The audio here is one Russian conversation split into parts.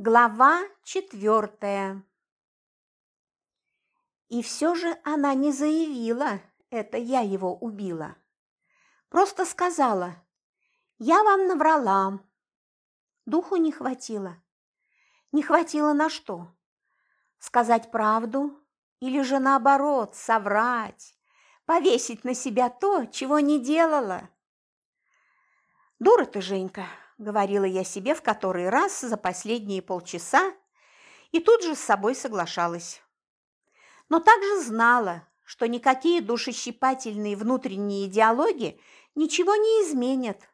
Глава четвертая. И все же она не заявила, это я его убила. Просто сказала, я вам наврала. Духу не хватило. Не хватило на что? Сказать правду или же наоборот, соврать, повесить на себя то, чего не делала? Дура ты, Женька, – говорила я себе в который раз за последние полчаса и тут же с собой соглашалась. Но также знала, что никакие душещипательные внутренние диалоги ничего не изменят.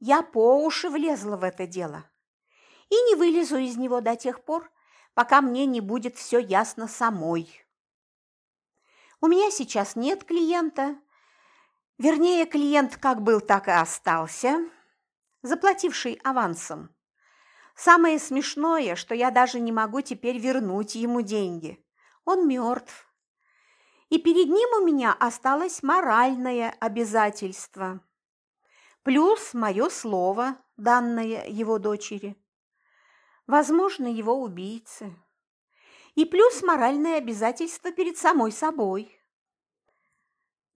Я по уши влезла в это дело и не вылезу из него до тех пор, пока мне не будет все ясно самой. У меня сейчас нет клиента, вернее, клиент как был, так и остался – заплативший авансом. Самое смешное, что я даже не могу теперь вернуть ему деньги. Он мертв. И перед ним у меня осталось моральное обязательство. Плюс мое слово, данное его дочери. Возможно, его убийцы. И плюс моральное обязательство перед самой собой.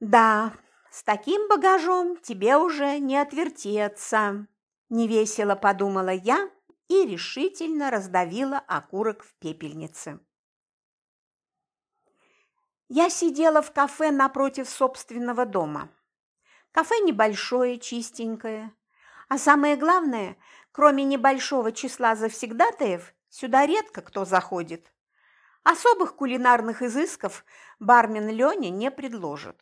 Да, с таким багажом тебе уже не отвертеться. Невесело подумала я и решительно раздавила окурок в пепельнице. Я сидела в кафе напротив собственного дома. Кафе небольшое, чистенькое. А самое главное, кроме небольшого числа завсегдатаев, сюда редко кто заходит. Особых кулинарных изысков бармен Леня не предложит.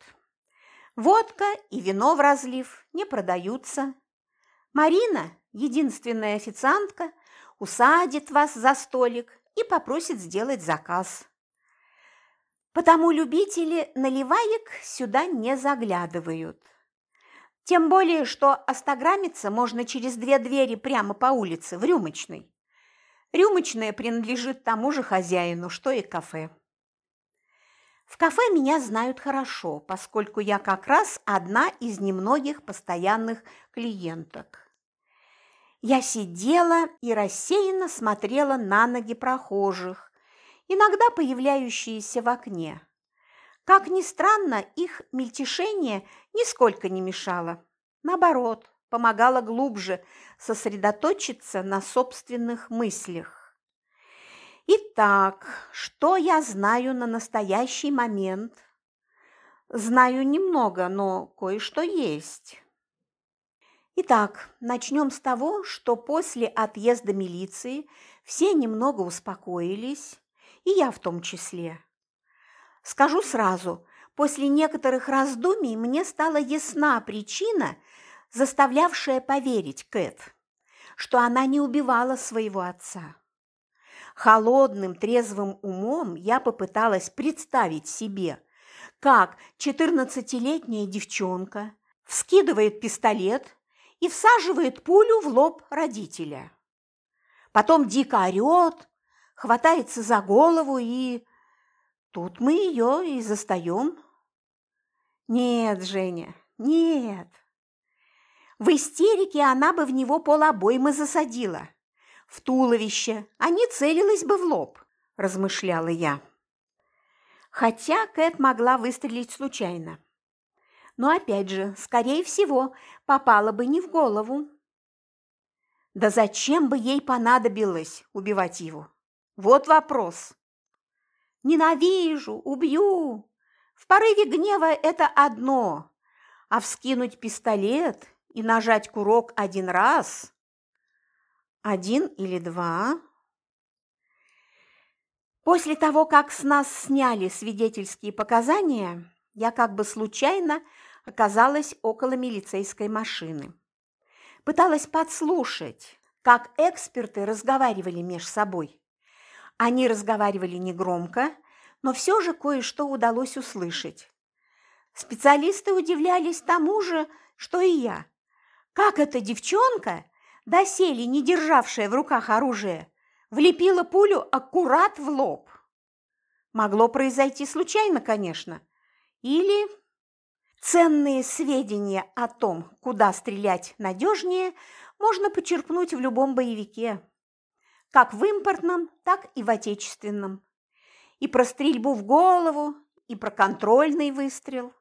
Водка и вино в разлив не продаются, Марина, единственная официантка, усадит вас за столик и попросит сделать заказ. Потому любители наливаек сюда не заглядывают. Тем более, что остаграмиться можно через две двери прямо по улице, в рюмочной. Рюмочная принадлежит тому же хозяину, что и кафе. В кафе меня знают хорошо, поскольку я как раз одна из немногих постоянных клиенток. Я сидела и рассеянно смотрела на ноги прохожих, иногда появляющиеся в окне. Как ни странно, их мельтешение нисколько не мешало. Наоборот, помогало глубже сосредоточиться на собственных мыслях. Итак, что я знаю на настоящий момент? Знаю немного, но кое-что есть. Итак, начнем с того, что после отъезда милиции все немного успокоились, и я в том числе. Скажу сразу, после некоторых раздумий мне стала ясна причина, заставлявшая поверить Кэт, что она не убивала своего отца. Холодным, трезвым умом я попыталась представить себе, как 14-летняя девчонка вскидывает пистолет и всаживает пулю в лоб родителя. Потом дико орет, хватается за голову и... Тут мы ее и застаем. Нет, Женя, нет. В истерике она бы в него полобоймы засадила. В туловище, а не целилась бы в лоб, размышляла я. Хотя Кэт могла выстрелить случайно но опять же, скорее всего, попала бы не в голову. Да зачем бы ей понадобилось убивать его? Вот вопрос. Ненавижу, убью. В порыве гнева это одно, а вскинуть пистолет и нажать курок один раз – один или два. После того, как с нас сняли свидетельские показания, я как бы случайно оказалась около милицейской машины. Пыталась подслушать, как эксперты разговаривали между собой. Они разговаривали негромко, но все же кое-что удалось услышать. Специалисты удивлялись тому же, что и я. Как эта девчонка, доселе не державшая в руках оружие, влепила пулю аккурат в лоб? Могло произойти случайно, конечно. Или Ценные сведения о том, куда стрелять надежнее, можно почерпнуть в любом боевике. как в импортном, так и в отечественном. И про стрельбу в голову, и про контрольный выстрел.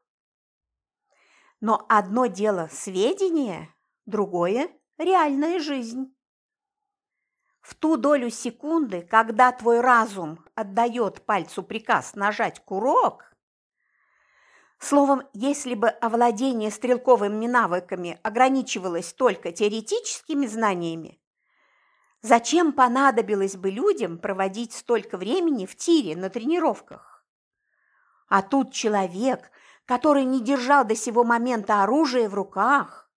Но одно дело сведения, другое – реальная жизнь. В ту долю секунды, когда твой разум отдает пальцу приказ нажать курок, Словом, если бы овладение стрелковыми навыками ограничивалось только теоретическими знаниями, зачем понадобилось бы людям проводить столько времени в тире на тренировках? А тут человек, который не держал до сего момента оружие в руках.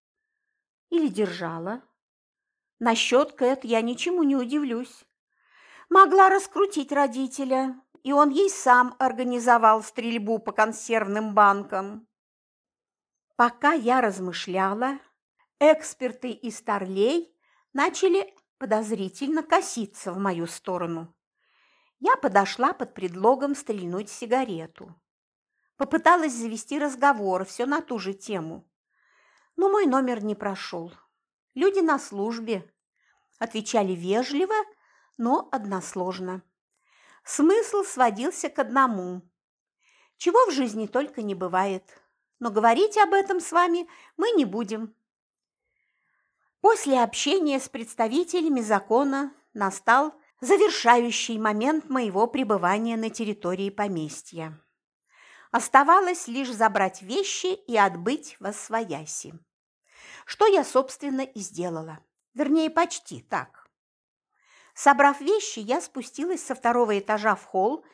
Или держала. Насчет Кэт я ничему не удивлюсь. Могла раскрутить родителя, и он ей сам организовал стрельбу по консервным банкам. Пока я размышляла, эксперты из Старлей начали подозрительно коситься в мою сторону. Я подошла под предлогом стрельнуть сигарету. Попыталась завести разговор, все на ту же тему. Но мой номер не прошел. Люди на службе. Отвечали вежливо, но односложно. Смысл сводился к одному. Чего в жизни только не бывает. Но говорить об этом с вами мы не будем. После общения с представителями закона настал завершающий момент моего пребывания на территории поместья. Оставалось лишь забрать вещи и отбыть во свояси. Что я, собственно, и сделала. Вернее, почти так. Собрав вещи, я спустилась со второго этажа в холл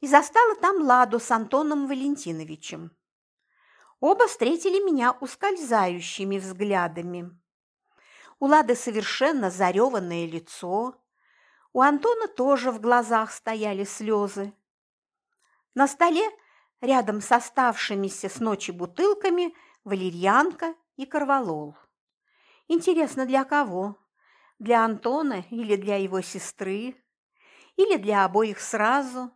и застала там Ладу с Антоном Валентиновичем. Оба встретили меня ускользающими взглядами. У Лады совершенно зареванное лицо, у Антона тоже в глазах стояли слезы. На столе, рядом с оставшимися с ночи бутылками, валерьянка и корвалол. Интересно, для кого? Для Антона или для его сестры, или для обоих сразу.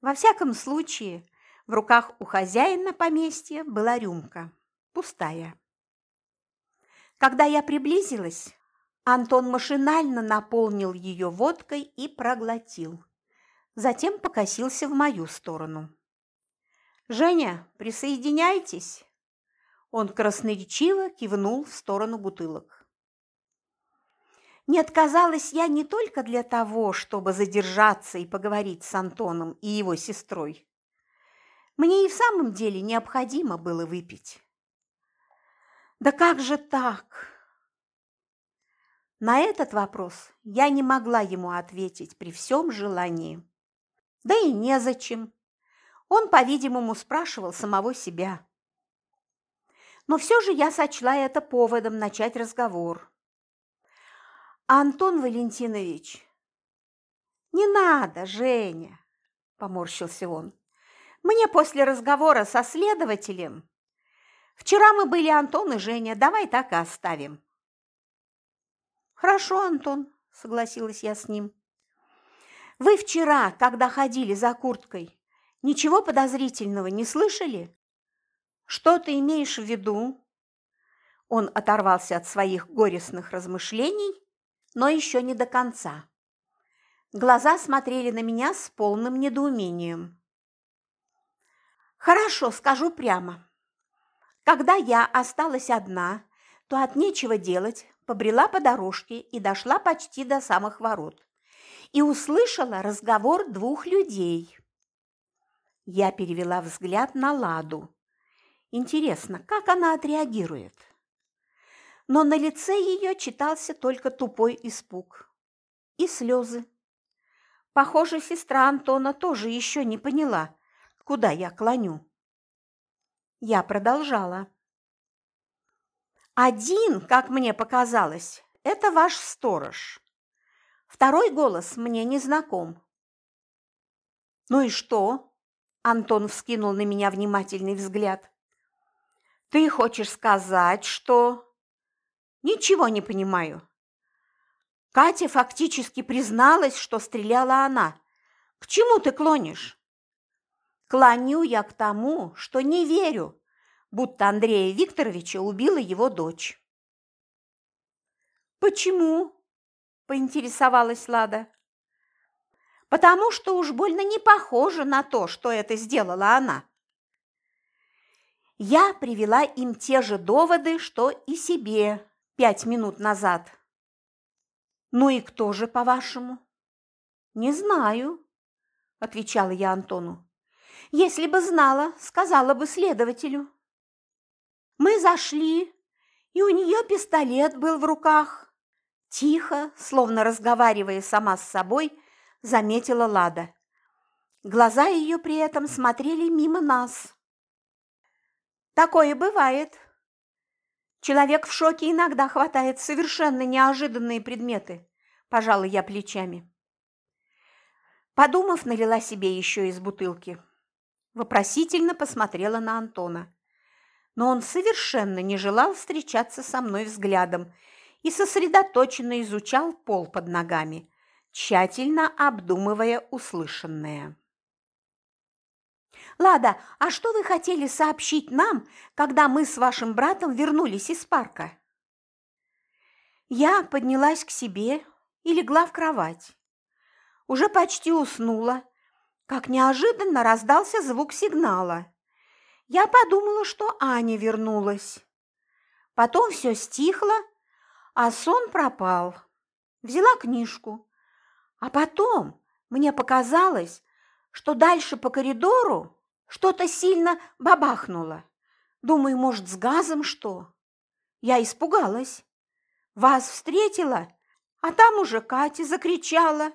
Во всяком случае, в руках у хозяина поместья была рюмка, пустая. Когда я приблизилась, Антон машинально наполнил ее водкой и проглотил. Затем покосился в мою сторону. «Женя, присоединяйтесь!» Он красноречиво кивнул в сторону бутылок. Не отказалась я не только для того, чтобы задержаться и поговорить с Антоном и его сестрой. Мне и в самом деле необходимо было выпить. Да как же так? На этот вопрос я не могла ему ответить при всем желании. Да и незачем. Он, по-видимому, спрашивал самого себя. Но все же я сочла это поводом начать разговор. Антон Валентинович. Не надо, Женя, поморщился он. Мне после разговора со следователем Вчера мы были Антон и Женя, давай так и оставим. Хорошо, Антон, согласилась я с ним. Вы вчера, когда ходили за курткой, ничего подозрительного не слышали? Что ты имеешь в виду? Он оторвался от своих горестных размышлений но еще не до конца. Глаза смотрели на меня с полным недоумением. «Хорошо, скажу прямо. Когда я осталась одна, то от нечего делать побрела по дорожке и дошла почти до самых ворот. И услышала разговор двух людей. Я перевела взгляд на Ладу. Интересно, как она отреагирует? Но на лице ее читался только тупой испуг и слезы. Похоже, сестра Антона тоже еще не поняла, куда я клоню. Я продолжала. Один, как мне показалось, это ваш сторож. Второй голос мне не знаком. Ну и что? Антон вскинул на меня внимательный взгляд. Ты хочешь сказать, что Ничего не понимаю. Катя фактически призналась, что стреляла она. К чему ты клонишь? Клоню я к тому, что не верю, будто Андрея Викторовича убила его дочь. Почему? поинтересовалась Лада. «Потому что уж больно не похоже на то, что это сделала она». Я привела им те же доводы, что и себе пять минут назад. «Ну и кто же, по-вашему?» «Не знаю», – отвечала я Антону. «Если бы знала, сказала бы следователю». Мы зашли, и у нее пистолет был в руках. Тихо, словно разговаривая сама с собой, заметила Лада. Глаза ее при этом смотрели мимо нас. Такое бывает. Человек в шоке иногда хватает совершенно неожиданные предметы, пожала я плечами. Подумав, налила себе еще из бутылки. Вопросительно посмотрела на Антона. Но он совершенно не желал встречаться со мной взглядом и сосредоточенно изучал пол под ногами, тщательно обдумывая услышанное. «Лада, а что вы хотели сообщить нам, когда мы с вашим братом вернулись из парка?» Я поднялась к себе и легла в кровать. Уже почти уснула, как неожиданно раздался звук сигнала. Я подумала, что Аня вернулась. Потом все стихло, а сон пропал. Взяла книжку. А потом мне показалось, что дальше по коридору что-то сильно бабахнуло. Думаю, может, с газом что? Я испугалась. Вас встретила, а там уже Катя закричала.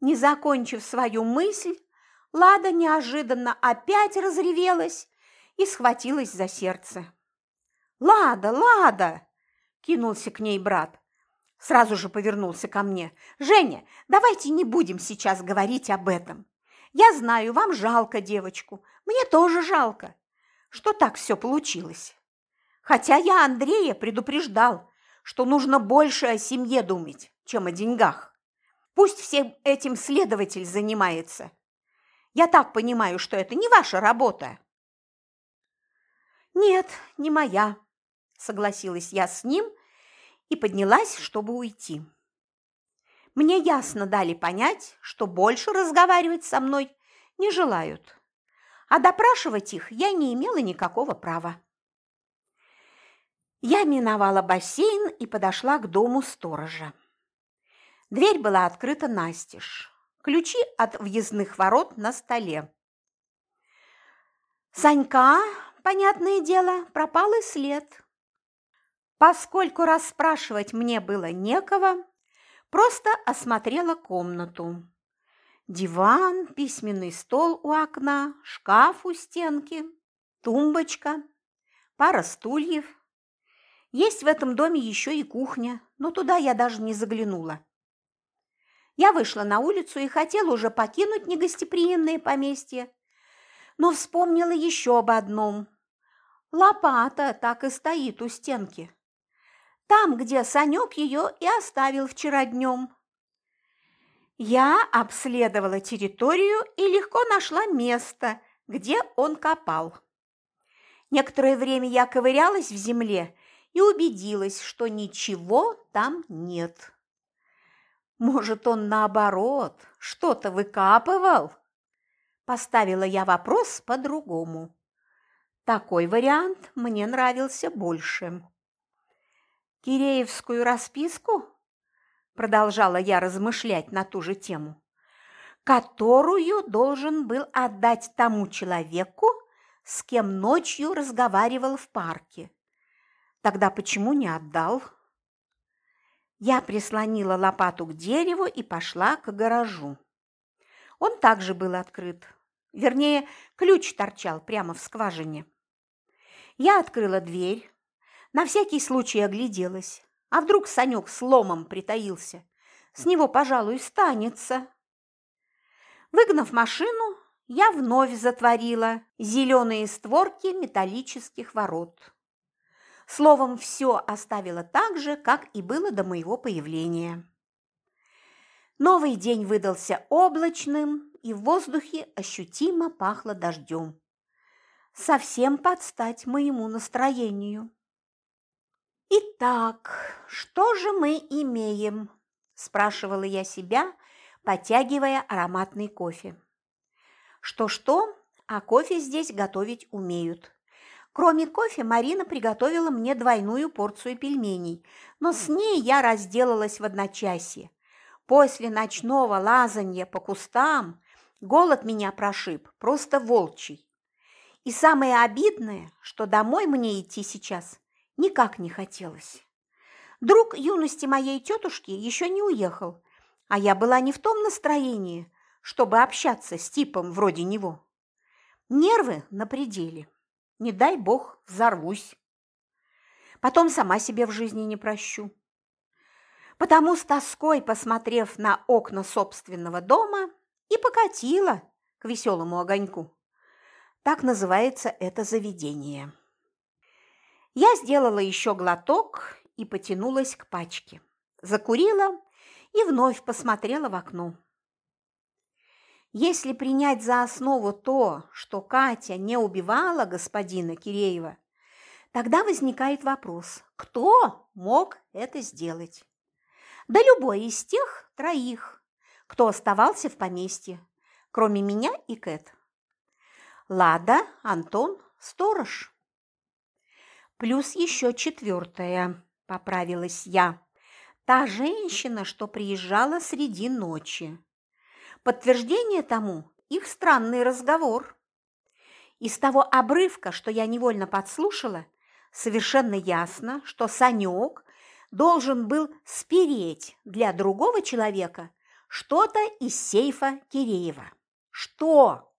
Не закончив свою мысль, Лада неожиданно опять разревелась и схватилась за сердце. «Лада, Лада!» – кинулся к ней брат. Сразу же повернулся ко мне. «Женя, давайте не будем сейчас говорить об этом. Я знаю, вам жалко девочку, мне тоже жалко, что так все получилось. Хотя я Андрея предупреждал, что нужно больше о семье думать, чем о деньгах. Пусть всем этим следователь занимается. Я так понимаю, что это не ваша работа. Нет, не моя, согласилась я с ним и поднялась, чтобы уйти. Мне ясно дали понять, что больше разговаривать со мной не желают, а допрашивать их я не имела никакого права. Я миновала бассейн и подошла к дому сторожа. Дверь была открыта настежь. Ключи от въездных ворот на столе. Санька, понятное дело, пропал и след. Поскольку расспрашивать мне было некого, просто осмотрела комнату. Диван, письменный стол у окна, шкаф у стенки, тумбочка, пара стульев. Есть в этом доме еще и кухня, но туда я даже не заглянула. Я вышла на улицу и хотела уже покинуть негостеприимное поместье, но вспомнила еще об одном. Лопата так и стоит у стенки. Там, где Санек ее и оставил вчера днем. Я обследовала территорию и легко нашла место, где он копал. Некоторое время я ковырялась в земле и убедилась, что ничего там нет. Может, он наоборот что-то выкапывал? Поставила я вопрос по-другому. Такой вариант мне нравился больше. Киреевскую расписку? Продолжала я размышлять на ту же тему. Которую должен был отдать тому человеку, с кем ночью разговаривал в парке. Тогда почему не отдал? Я прислонила лопату к дереву и пошла к гаражу. Он также был открыт. Вернее, ключ торчал прямо в скважине. Я открыла дверь, на всякий случай огляделась. А вдруг Санек с ломом притаился? С него, пожалуй, станется. Выгнав машину, я вновь затворила зеленые створки металлических ворот. Словом, все оставила так же, как и было до моего появления. Новый день выдался облачным, и в воздухе ощутимо пахло дождем. Совсем под стать моему настроению. Итак, что же мы имеем? спрашивала я себя, потягивая ароматный кофе. Что-что, а кофе здесь готовить умеют. Кроме кофе, Марина приготовила мне двойную порцию пельменей, но с ней я разделалась в одночасье. После ночного лазанья по кустам голод меня прошиб, просто волчий. И самое обидное, что домой мне идти сейчас никак не хотелось. Друг юности моей тетушки еще не уехал, а я была не в том настроении, чтобы общаться с типом вроде него. Нервы на пределе. Не дай бог взорвусь. Потом сама себе в жизни не прощу. Потому с тоской, посмотрев на окна собственного дома, и покатила к веселому огоньку. Так называется это заведение. Я сделала еще глоток и потянулась к пачке. Закурила и вновь посмотрела в окно. Если принять за основу то, что Катя не убивала господина Киреева, тогда возникает вопрос, кто мог это сделать? Да любой из тех троих, кто оставался в поместье, кроме меня и Кэт. Лада, Антон, сторож. Плюс еще четвертая, поправилась я. Та женщина, что приезжала среди ночи. Подтверждение тому их странный разговор. Из того обрывка, что я невольно подслушала, совершенно ясно, что Санек должен был спереть для другого человека что-то из сейфа Киреева. Что?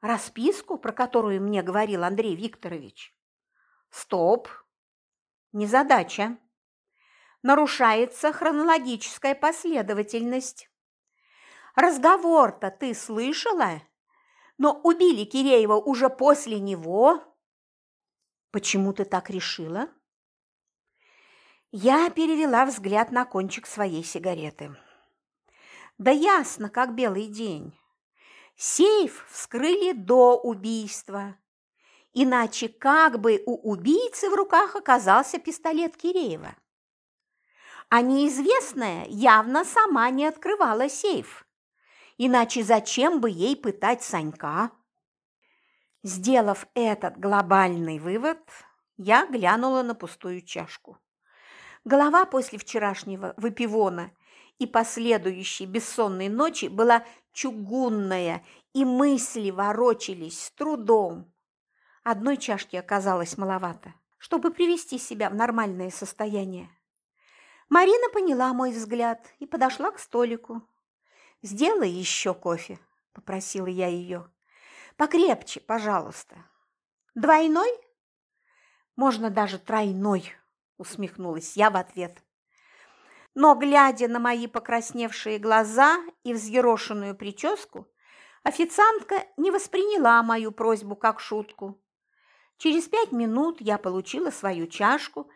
Расписку, про которую мне говорил Андрей Викторович? Стоп. Незадача. Нарушается хронологическая последовательность. Разговор-то ты слышала? Но убили Киреева уже после него. Почему ты так решила? Я перевела взгляд на кончик своей сигареты. Да ясно, как белый день. Сейф вскрыли до убийства. Иначе как бы у убийцы в руках оказался пистолет Киреева? А неизвестная явно сама не открывала сейф. Иначе зачем бы ей пытать Санька? Сделав этот глобальный вывод, я глянула на пустую чашку. Голова после вчерашнего выпивона и последующей бессонной ночи была чугунная, и мысли ворочались с трудом. Одной чашки оказалось маловато, чтобы привести себя в нормальное состояние. Марина поняла мой взгляд и подошла к столику. «Сделай еще кофе», – попросила я ее. «Покрепче, пожалуйста». «Двойной?» «Можно даже тройной», – усмехнулась я в ответ. Но, глядя на мои покрасневшие глаза и взъерошенную прическу, официантка не восприняла мою просьбу как шутку. Через пять минут я получила свою чашку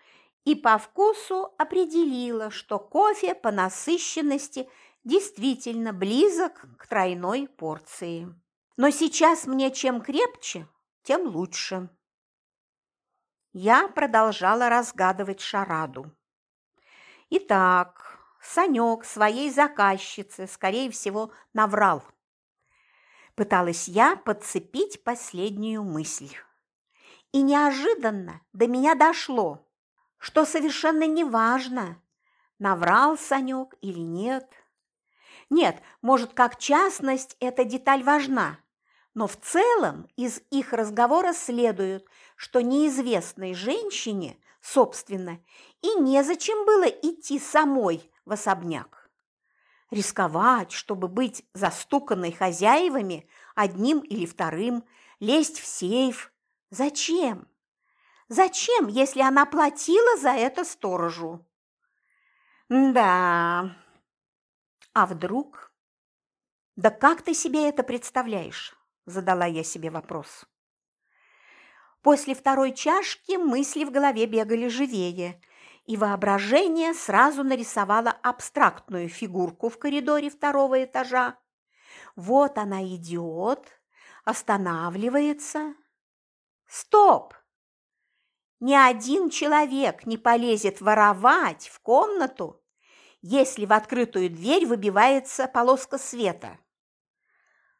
и по вкусу определила, что кофе по насыщенности – действительно близок к тройной порции. Но сейчас мне чем крепче, тем лучше. Я продолжала разгадывать шараду. Итак, Санек своей заказчице, скорее всего, наврал. Пыталась я подцепить последнюю мысль. И неожиданно до меня дошло, что совершенно неважно, наврал Санек или нет. Нет, может, как частность эта деталь важна, но в целом из их разговора следует, что неизвестной женщине, собственно, и незачем было идти самой в особняк. Рисковать, чтобы быть застуканной хозяевами одним или вторым, лезть в сейф. Зачем? Зачем, если она платила за это сторожу? Да, а вдруг? Да как ты себе это представляешь? Задала я себе вопрос. После второй чашки мысли в голове бегали живее, и воображение сразу нарисовало абстрактную фигурку в коридоре второго этажа. Вот она идет, останавливается. Стоп! Ни один человек не полезет воровать в комнату, если в открытую дверь выбивается полоска света.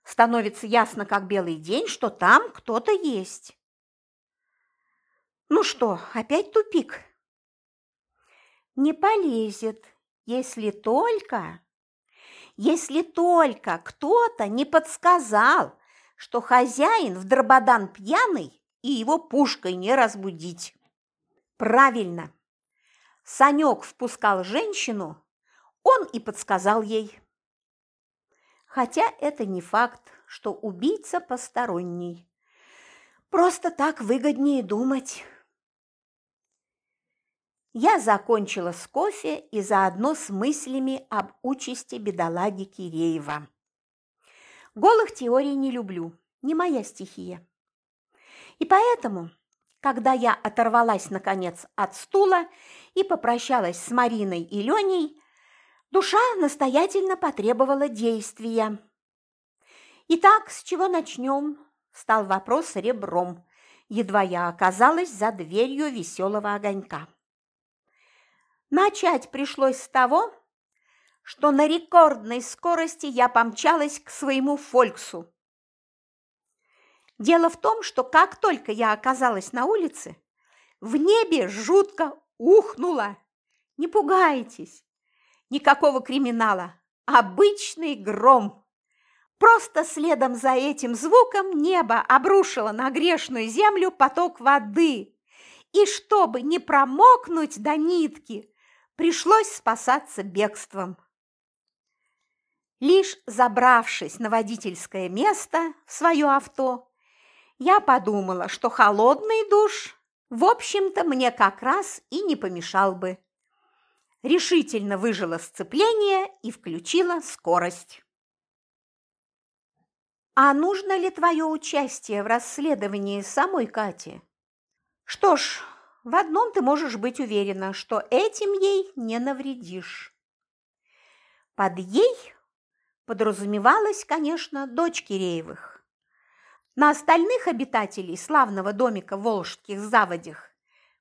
Становится ясно, как белый день, что там кто-то есть. Ну что, опять тупик? Не полезет, если только... Если только кто-то не подсказал, что хозяин в дрободан пьяный и его пушкой не разбудить. Правильно. Санек впускал женщину, он и подсказал ей. Хотя это не факт, что убийца посторонний. Просто так выгоднее думать. Я закончила с кофе и заодно с мыслями об участи бедолаги Киреева. Голых теорий не люблю, не моя стихия. И поэтому, когда я оторвалась, наконец, от стула и попрощалась с Мариной и Леней, душа настоятельно потребовала действия. «Итак, с чего начнем?» – стал вопрос ребром, едва я оказалась за дверью веселого огонька. Начать пришлось с того, что на рекордной скорости я помчалась к своему «Фольксу». Дело в том, что как только я оказалась на улице, в небе жутко ухнуло. Не пугайтесь, никакого криминала, обычный гром. Просто следом за этим звуком небо обрушило на грешную землю поток воды. И чтобы не промокнуть до нитки, пришлось спасаться бегством. Лишь забравшись на водительское место в свое авто, я подумала, что холодный душ, в общем-то, мне как раз и не помешал бы. Решительно выжила сцепление и включила скорость. А нужно ли твое участие в расследовании самой Кати? Что ж, в одном ты можешь быть уверена, что этим ей не навредишь. Под «ей» подразумевалась, конечно, дочь Киреевых. На остальных обитателей славного домика в Волжских заводях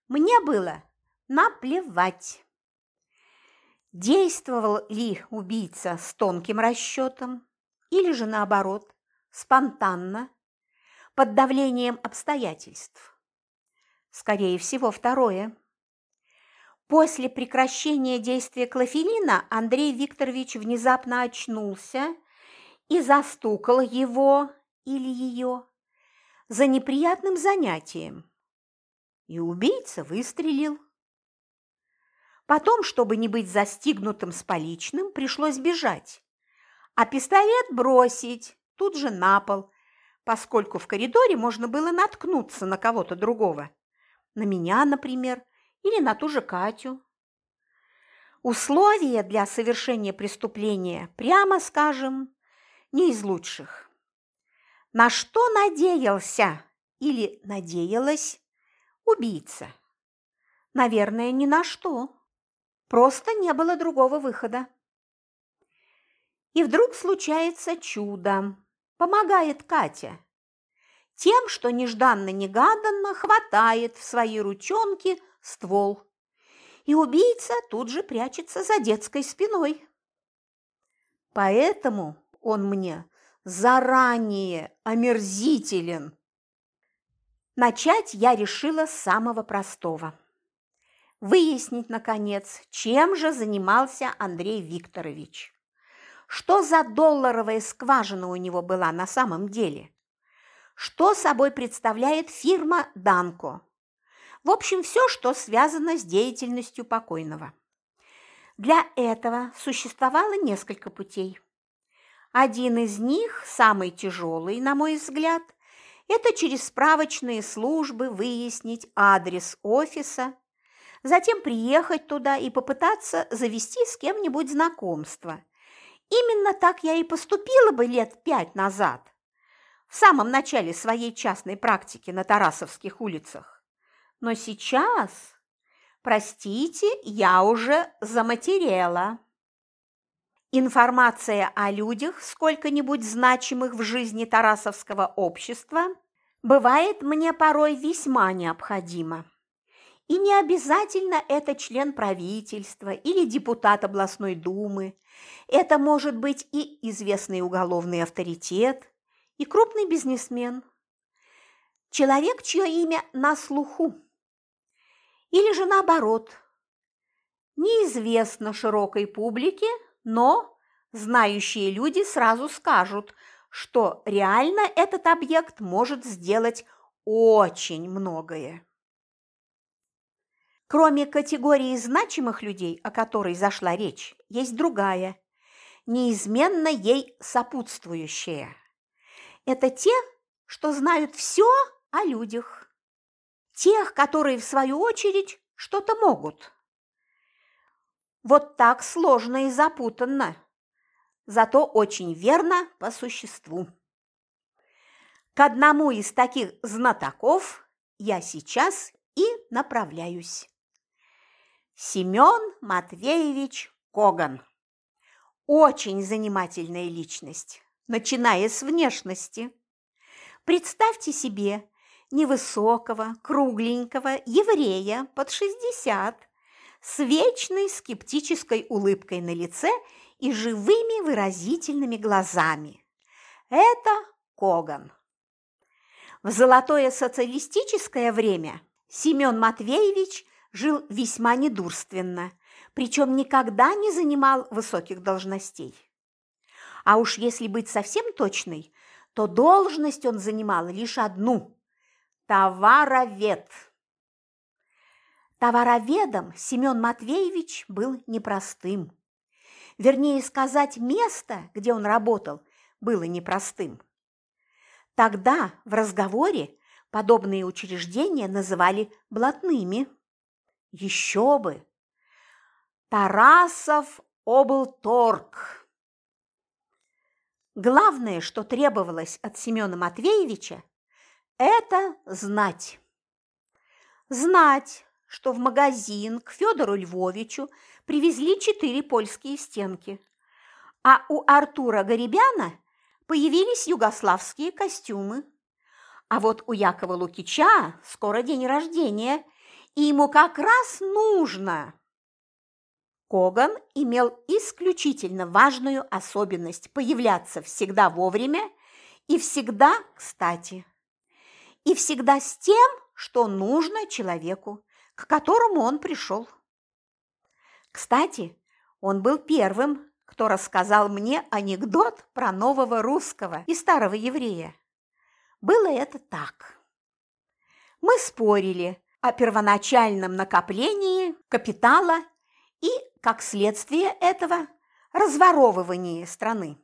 мне было наплевать. Действовал ли убийца с тонким расчетом или же наоборот, спонтанно, под давлением обстоятельств? Скорее всего, второе. После прекращения действия клофелина Андрей Викторович внезапно очнулся и застукал его или ее за неприятным занятием. И убийца выстрелил. Потом, чтобы не быть застигнутым с поличным, пришлось бежать, а пистолет бросить тут же на пол, поскольку в коридоре можно было наткнуться на кого-то другого на меня, например, или на ту же Катю. Условия для совершения преступления, прямо скажем, не из лучших. На что надеялся или надеялась убийца? Наверное, ни на что. Просто не было другого выхода. И вдруг случается чудо. Помогает Катя тем, что нежданно-негаданно хватает в свои ручонки ствол. И убийца тут же прячется за детской спиной. Поэтому он мне заранее омерзителен. Начать я решила с самого простого. Выяснить, наконец, чем же занимался Андрей Викторович. Что за долларовая скважина у него была на самом деле? что собой представляет фирма «Данко». В общем, все, что связано с деятельностью покойного. Для этого существовало несколько путей. Один из них, самый тяжелый, на мой взгляд, это через справочные службы выяснить адрес офиса, затем приехать туда и попытаться завести с кем-нибудь знакомство. Именно так я и поступила бы лет пять назад – в самом начале своей частной практики на Тарасовских улицах. Но сейчас, простите, я уже заматерела. Информация о людях, сколько-нибудь значимых в жизни Тарасовского общества, бывает мне порой весьма необходима. И не обязательно это член правительства или депутат областной думы. Это может быть и известный уголовный авторитет, и крупный бизнесмен. Человек, чье имя на слуху. Или же наоборот. Неизвестно широкой публике, но знающие люди сразу скажут, что реально этот объект может сделать очень многое. Кроме категории значимых людей, о которой зашла речь, есть другая, неизменно ей сопутствующая. Это те, что знают все о людях. Тех, которые, в свою очередь, что-то могут. Вот так сложно и запутанно, зато очень верно по существу. К одному из таких знатоков я сейчас и направляюсь. Семен Матвеевич Коган. Очень занимательная личность, начиная с внешности. Представьте себе невысокого, кругленького еврея под 60 с вечной скептической улыбкой на лице и живыми выразительными глазами. Это Коган. В золотое социалистическое время Семен Матвеевич жил весьма недурственно, причем никогда не занимал высоких должностей. А уж если быть совсем точной, то должность он занимал лишь одну – товаровед. Товароведом Семен Матвеевич был непростым. Вернее сказать, место, где он работал, было непростым. Тогда в разговоре подобные учреждения называли блатными. Еще бы! Тарасов облторг. Главное, что требовалось от Семена Матвеевича, это знать. Знать, что в магазин к Федору Львовичу привезли четыре польские стенки, а у Артура Горебяна появились югославские костюмы. А вот у Якова Лукича скоро день рождения – и ему как раз нужно. Коган имел исключительно важную особенность появляться всегда вовремя и всегда кстати. И всегда с тем, что нужно человеку, к которому он пришел. Кстати, он был первым, кто рассказал мне анекдот про нового русского и старого еврея. Было это так. Мы спорили, о первоначальном накоплении капитала и, как следствие этого, разворовывании страны.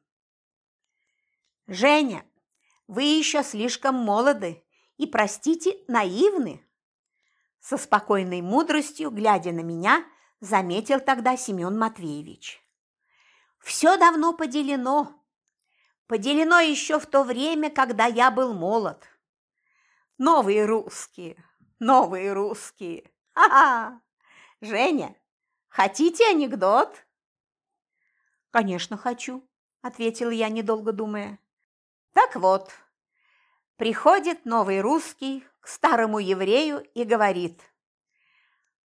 «Женя, вы еще слишком молоды и, простите, наивны!» Со спокойной мудростью, глядя на меня, заметил тогда Семен Матвеевич. «Все давно поделено. Поделено еще в то время, когда я был молод. Новые русские, новые русские. Ха-ха! Женя, хотите анекдот? Конечно, хочу, ответила я, недолго думая. Так вот, приходит новый русский к старому еврею и говорит,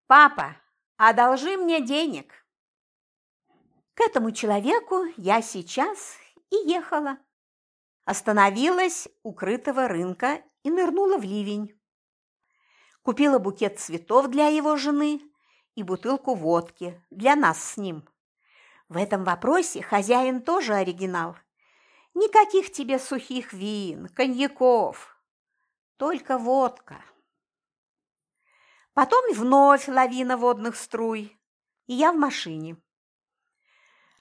«Папа, одолжи мне денег». К этому человеку я сейчас и ехала. Остановилась у крытого рынка и нырнула в ливень купила букет цветов для его жены и бутылку водки для нас с ним. В этом вопросе хозяин тоже оригинал. Никаких тебе сухих вин, коньяков, только водка. Потом вновь лавина водных струй, и я в машине.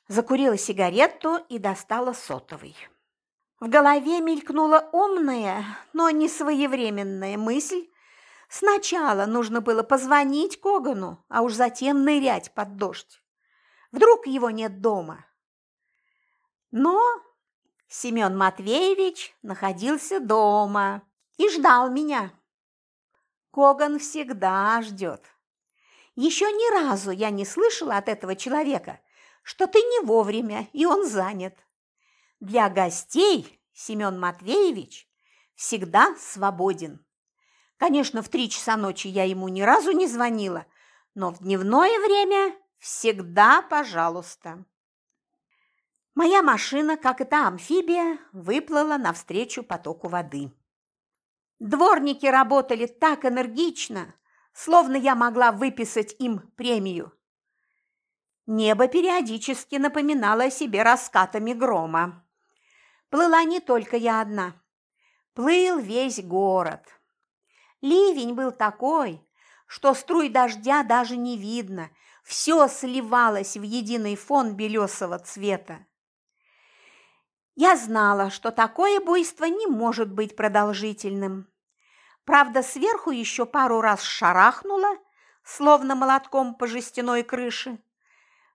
Закурила сигарету и достала сотовый. В голове мелькнула умная, но не своевременная мысль Сначала нужно было позвонить Когану, а уж затем нырять под дождь. Вдруг его нет дома. Но Семен Матвеевич находился дома и ждал меня. Коган всегда ждет. Еще ни разу я не слышала от этого человека, что ты не вовремя, и он занят. Для гостей Семен Матвеевич всегда свободен. Конечно, в три часа ночи я ему ни разу не звонила, но в дневное время всегда пожалуйста. Моя машина, как и та амфибия, выплыла навстречу потоку воды. Дворники работали так энергично, словно я могла выписать им премию. Небо периодически напоминало о себе раскатами грома. Плыла не только я одна. Плыл весь город. Ливень был такой, что струй дождя даже не видно, все сливалось в единый фон белесого цвета. Я знала, что такое буйство не может быть продолжительным. Правда, сверху еще пару раз шарахнуло, словно молотком по жестяной крыше,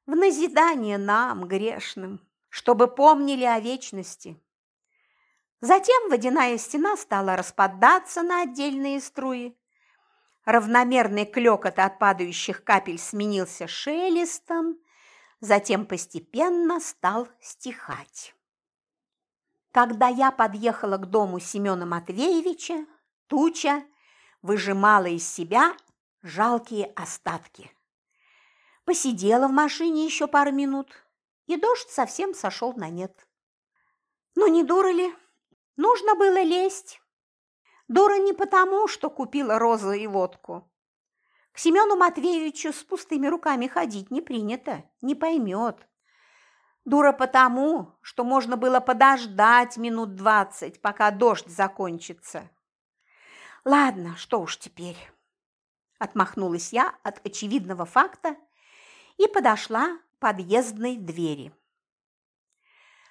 в назидание нам, грешным, чтобы помнили о вечности. Затем водяная стена стала распадаться на отдельные струи. Равномерный клёкот от падающих капель сменился шелестом, затем постепенно стал стихать. Когда я подъехала к дому Семёна Матвеевича, туча выжимала из себя жалкие остатки. Посидела в машине еще пару минут, и дождь совсем сошел на нет. Но не дура ли? Нужно было лезть. Дура не потому, что купила розу и водку. К Семену Матвеевичу с пустыми руками ходить не принято, не поймет. Дура потому, что можно было подождать минут двадцать, пока дождь закончится. Ладно, что уж теперь. Отмахнулась я от очевидного факта и подошла к подъездной двери.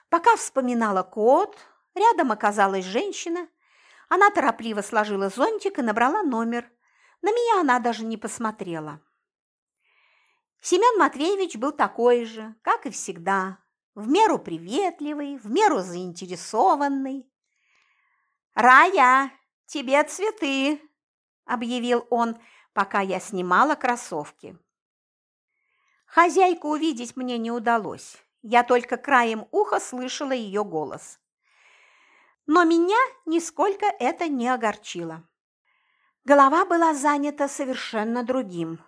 Пока вспоминала код, рядом оказалась женщина. Она торопливо сложила зонтик и набрала номер. На меня она даже не посмотрела. Семен Матвеевич был такой же, как и всегда, в меру приветливый, в меру заинтересованный. «Рая, тебе цветы!» – объявил он, пока я снимала кроссовки. Хозяйку увидеть мне не удалось, я только краем уха слышала ее голос. Но меня нисколько это не огорчило. Голова была занята совершенно другим.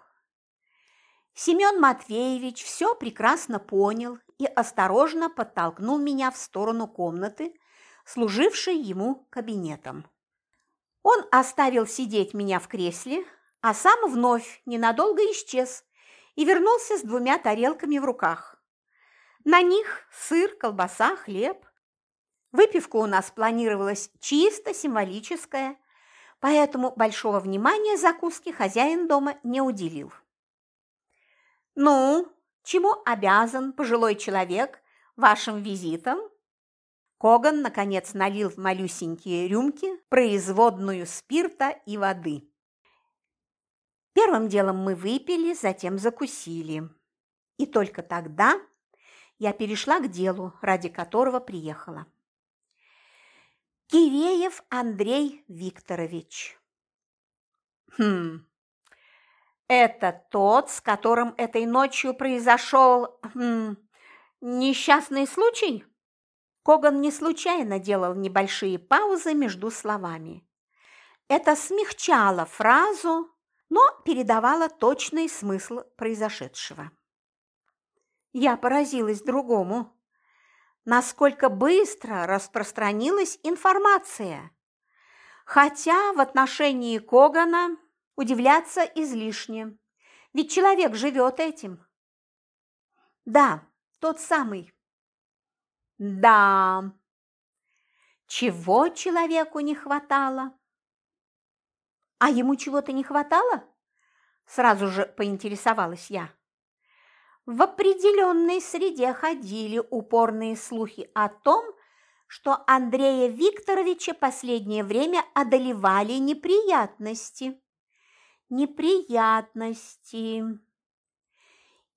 Семен Матвеевич все прекрасно понял и осторожно подтолкнул меня в сторону комнаты, служившей ему кабинетом. Он оставил сидеть меня в кресле, а сам вновь ненадолго исчез и вернулся с двумя тарелками в руках. На них сыр, колбаса, хлеб. Выпивка у нас планировалась чисто символическая, поэтому большого внимания закуске хозяин дома не уделил. «Ну, чему обязан пожилой человек вашим визитом?» Коган, наконец, налил в малюсенькие рюмки производную спирта и воды. Первым делом мы выпили, затем закусили. И только тогда я перешла к делу, ради которого приехала. Киреев Андрей Викторович. Хм, это тот, с которым этой ночью произошел хм, несчастный случай? Коган не случайно делал небольшие паузы между словами. Это смягчало фразу, но передавало точный смысл произошедшего. Я поразилась другому. Насколько быстро распространилась информация. Хотя в отношении Когана Удивляться излишне, ведь человек живет этим. Да, тот самый. Да. Чего человеку не хватало? А ему чего-то не хватало? Сразу же поинтересовалась я. В определенной среде ходили упорные слухи о том, что Андрея Викторовича последнее время одолевали неприятности неприятности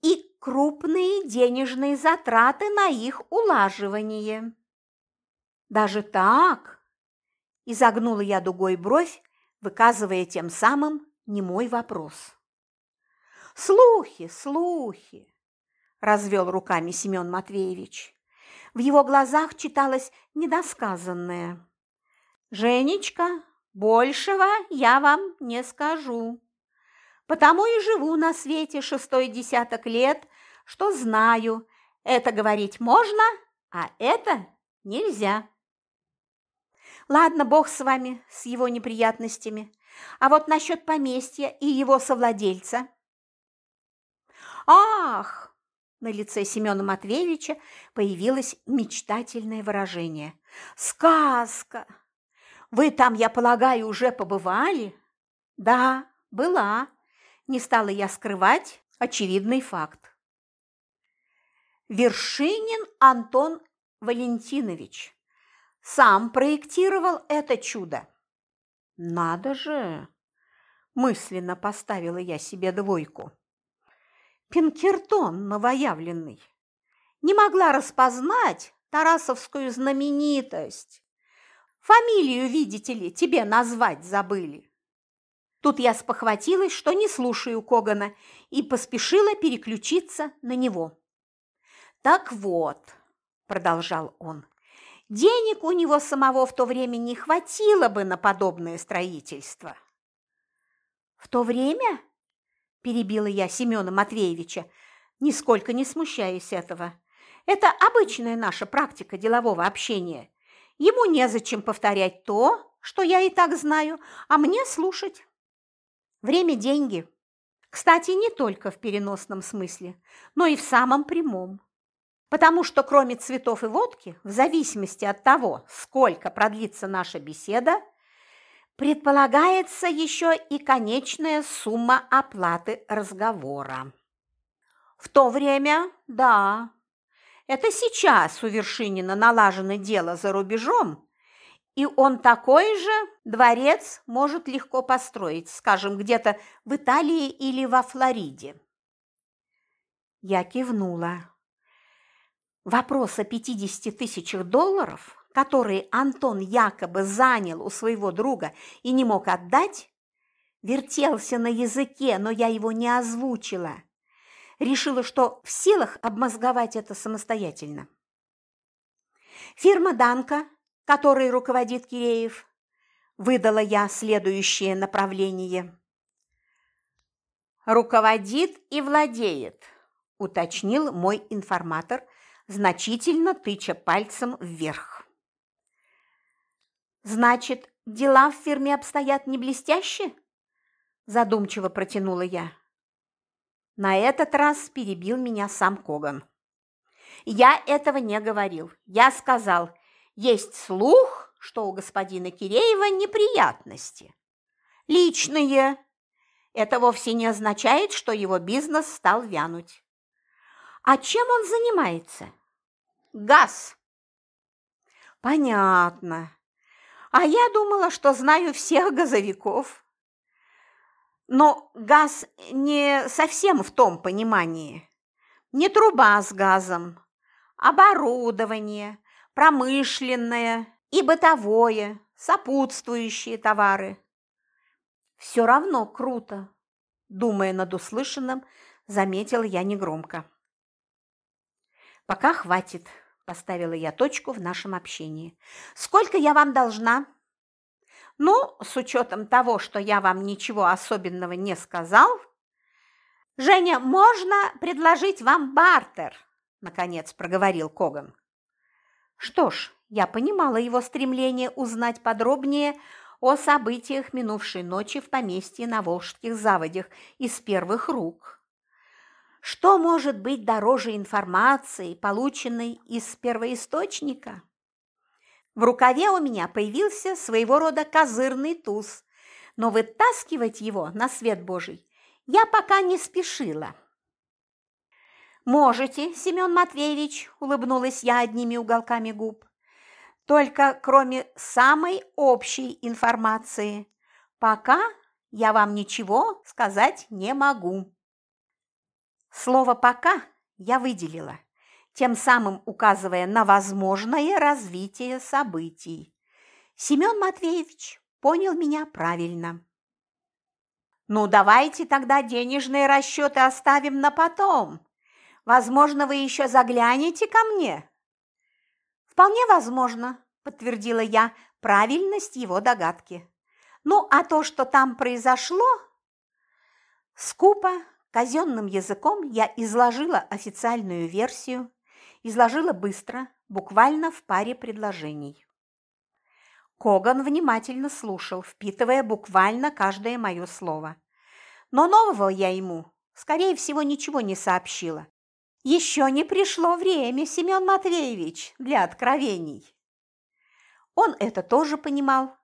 и крупные денежные затраты на их улаживание. Даже так? Изогнула я дугой бровь, выказывая тем самым немой вопрос. Слухи, слухи, развел руками Семен Матвеевич. В его глазах читалось недосказанное. Женечка, Большего я вам не скажу. Потому и живу на свете шестой десяток лет, что знаю, это говорить можно, а это нельзя. Ладно, бог с вами, с его неприятностями. А вот насчет поместья и его совладельца. Ах! На лице Семена Матвеевича появилось мечтательное выражение. Сказка! Вы там, я полагаю, уже побывали? Да, была. Не стала я скрывать очевидный факт. Вершинин Антон Валентинович сам проектировал это чудо. Надо же! Мысленно поставила я себе двойку. Пинкертон новоявленный. Не могла распознать тарасовскую знаменитость. Фамилию, видите ли, тебе назвать забыли. Тут я спохватилась, что не слушаю Когана, и поспешила переключиться на него. «Так вот», – продолжал он, – «денег у него самого в то время не хватило бы на подобное строительство». «В то время?» – перебила я Семена Матвеевича, нисколько не смущаясь этого. «Это обычная наша практика делового общения. Ему незачем повторять то, что я и так знаю, а мне слушать. Время – деньги. Кстати, не только в переносном смысле, но и в самом прямом. Потому что кроме цветов и водки, в зависимости от того, сколько продлится наша беседа, предполагается еще и конечная сумма оплаты разговора. В то время, да, это сейчас у Вершинина налажено дело за рубежом, и он такой же дворец может легко построить, скажем, где-то в Италии или во Флориде. Я кивнула. Вопрос о 50 тысячах долларов, которые Антон якобы занял у своего друга и не мог отдать, вертелся на языке, но я его не озвучила. Решила, что в силах обмозговать это самостоятельно. Фирма «Данка», которой руководит Киреев, выдала я следующее направление. «Руководит и владеет», – уточнил мой информатор – значительно тыча пальцем вверх. «Значит, дела в фирме обстоят не блестяще?» Задумчиво протянула я. На этот раз перебил меня сам Коган. «Я этого не говорил. Я сказал, есть слух, что у господина Киреева неприятности. Личные. Это вовсе не означает, что его бизнес стал вянуть. А чем он занимается? Газ. Понятно. А я думала, что знаю всех газовиков. Но газ не совсем в том понимании. Не труба с газом, оборудование, промышленное и бытовое, сопутствующие товары. Все равно круто, думая над услышанным, заметила я негромко. «Пока хватит», – поставила я точку в нашем общении. «Сколько я вам должна?» «Ну, с учетом того, что я вам ничего особенного не сказал...» «Женя, можно предложить вам бартер?» – наконец проговорил Коган. Что ж, я понимала его стремление узнать подробнее о событиях минувшей ночи в поместье на Волжских заводях из первых рук. Что может быть дороже информации, полученной из первоисточника? В рукаве у меня появился своего рода козырный туз, но вытаскивать его на свет Божий я пока не спешила. «Можете, Семен Матвеевич», – улыбнулась я одними уголками губ. «Только кроме самой общей информации, пока я вам ничего сказать не могу». Слово «пока» я выделила, тем самым указывая на возможное развитие событий. Семен Матвеевич понял меня правильно. «Ну, давайте тогда денежные расчеты оставим на потом. Возможно, вы еще заглянете ко мне?» «Вполне возможно», – подтвердила я правильность его догадки. Ну, а то, что там произошло, скупо, казенным языком я изложила официальную версию, изложила быстро, буквально в паре предложений. Коган внимательно слушал, впитывая буквально каждое мое слово. Но нового я ему, скорее всего, ничего не сообщила. Еще не пришло время, Семен Матвеевич, для откровений. Он это тоже понимал,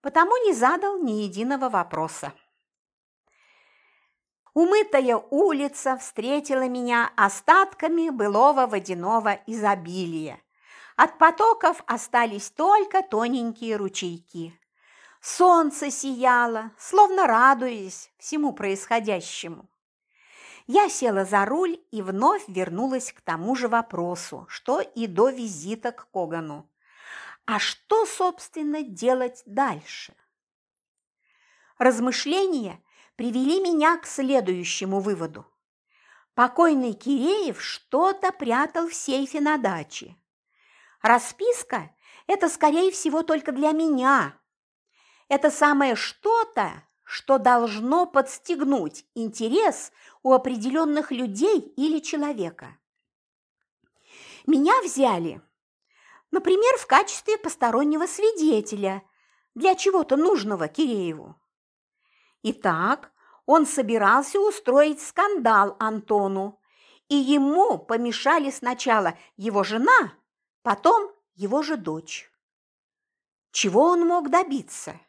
потому не задал ни единого вопроса. Умытая улица встретила меня остатками былого водяного изобилия. От потоков остались только тоненькие ручейки. Солнце сияло, словно радуясь всему происходящему. Я села за руль и вновь вернулась к тому же вопросу, что и до визита к Когану. А что, собственно, делать дальше? Размышления привели меня к следующему выводу. Покойный Киреев что-то прятал в сейфе на даче. Расписка – это, скорее всего, только для меня. Это самое что-то, что должно подстегнуть интерес у определенных людей или человека. Меня взяли, например, в качестве постороннего свидетеля для чего-то нужного Кирееву. Итак, он собирался устроить скандал Антону, и ему помешали сначала его жена – потом его же дочь. Чего он мог добиться?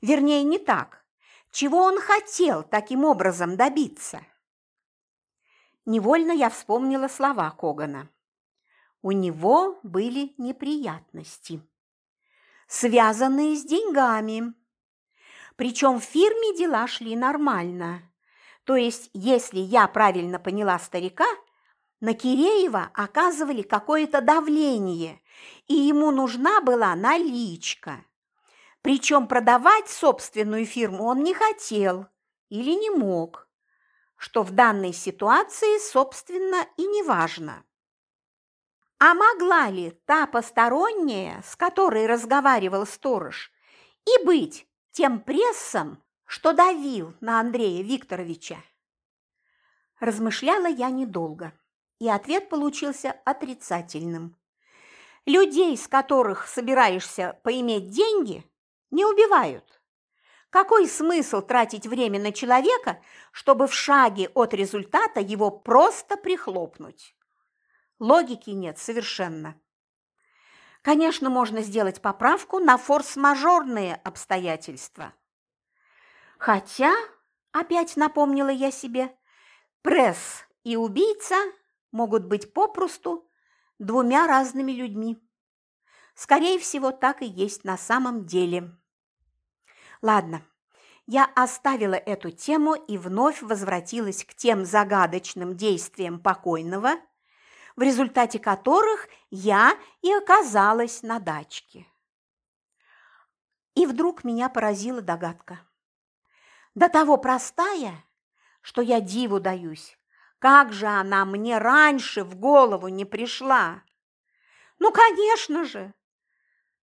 Вернее, не так. Чего он хотел таким образом добиться? Невольно я вспомнила слова Когана. У него были неприятности, связанные с деньгами. Причем в фирме дела шли нормально. То есть, если я правильно поняла старика – на Киреева оказывали какое-то давление, и ему нужна была наличка. Причем продавать собственную фирму он не хотел или не мог, что в данной ситуации, собственно, и не важно. А могла ли та посторонняя, с которой разговаривал сторож, и быть тем прессом, что давил на Андрея Викторовича? Размышляла я недолго и ответ получился отрицательным. Людей, с которых собираешься поиметь деньги, не убивают. Какой смысл тратить время на человека, чтобы в шаге от результата его просто прихлопнуть? Логики нет совершенно. Конечно, можно сделать поправку на форс-мажорные обстоятельства. Хотя, опять напомнила я себе, пресс и убийца могут быть попросту двумя разными людьми. Скорее всего, так и есть на самом деле. Ладно, я оставила эту тему и вновь возвратилась к тем загадочным действиям покойного, в результате которых я и оказалась на дачке. И вдруг меня поразила догадка. До того простая, что я диву даюсь, как же она мне раньше в голову не пришла? Ну, конечно же.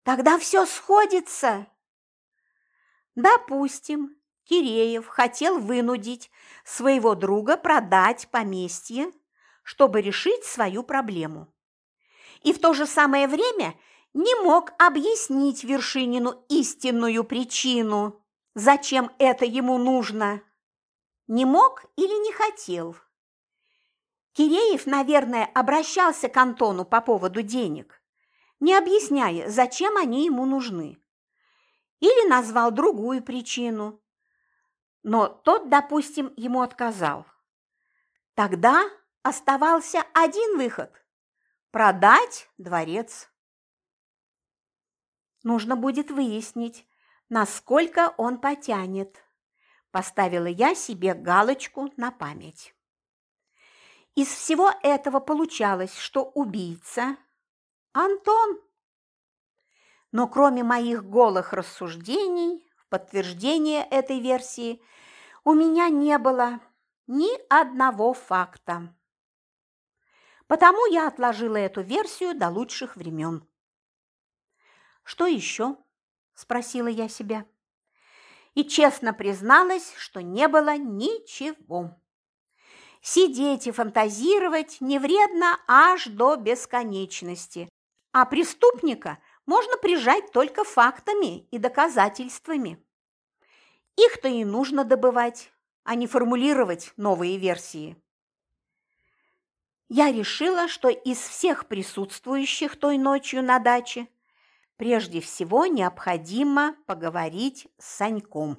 Тогда все сходится. Допустим, Киреев хотел вынудить своего друга продать поместье, чтобы решить свою проблему. И в то же самое время не мог объяснить Вершинину истинную причину, зачем это ему нужно. Не мог или не хотел? Киреев, наверное, обращался к Антону по поводу денег, не объясняя, зачем они ему нужны. Или назвал другую причину. Но тот, допустим, ему отказал. Тогда оставался один выход – продать дворец. Нужно будет выяснить, насколько он потянет. Поставила я себе галочку на память. Из всего этого получалось, что убийца – Антон. Но кроме моих голых рассуждений в подтверждение этой версии у меня не было ни одного факта. Потому я отложила эту версию до лучших времен. Что еще? – спросила я себя. И честно призналась, что не было ничего. Сидеть и фантазировать не вредно аж до бесконечности, а преступника можно прижать только фактами и доказательствами. Их-то и нужно добывать, а не формулировать новые версии. Я решила, что из всех присутствующих той ночью на даче прежде всего необходимо поговорить с Саньком.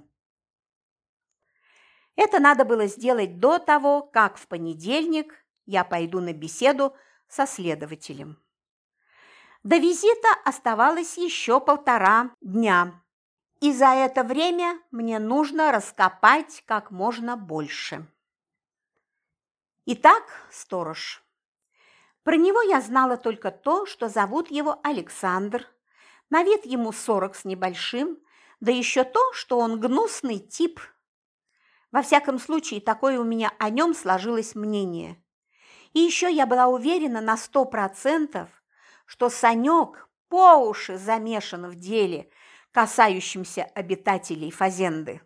Это надо было сделать до того, как в понедельник я пойду на беседу со следователем. До визита оставалось еще полтора дня, и за это время мне нужно раскопать как можно больше. Итак, сторож. Про него я знала только то, что зовут его Александр, на вид ему сорок с небольшим, да еще то, что он гнусный тип. Во всяком случае, такое у меня о нем сложилось мнение. И еще я была уверена на сто процентов, что Санек по уши замешан в деле, касающемся обитателей Фазенды.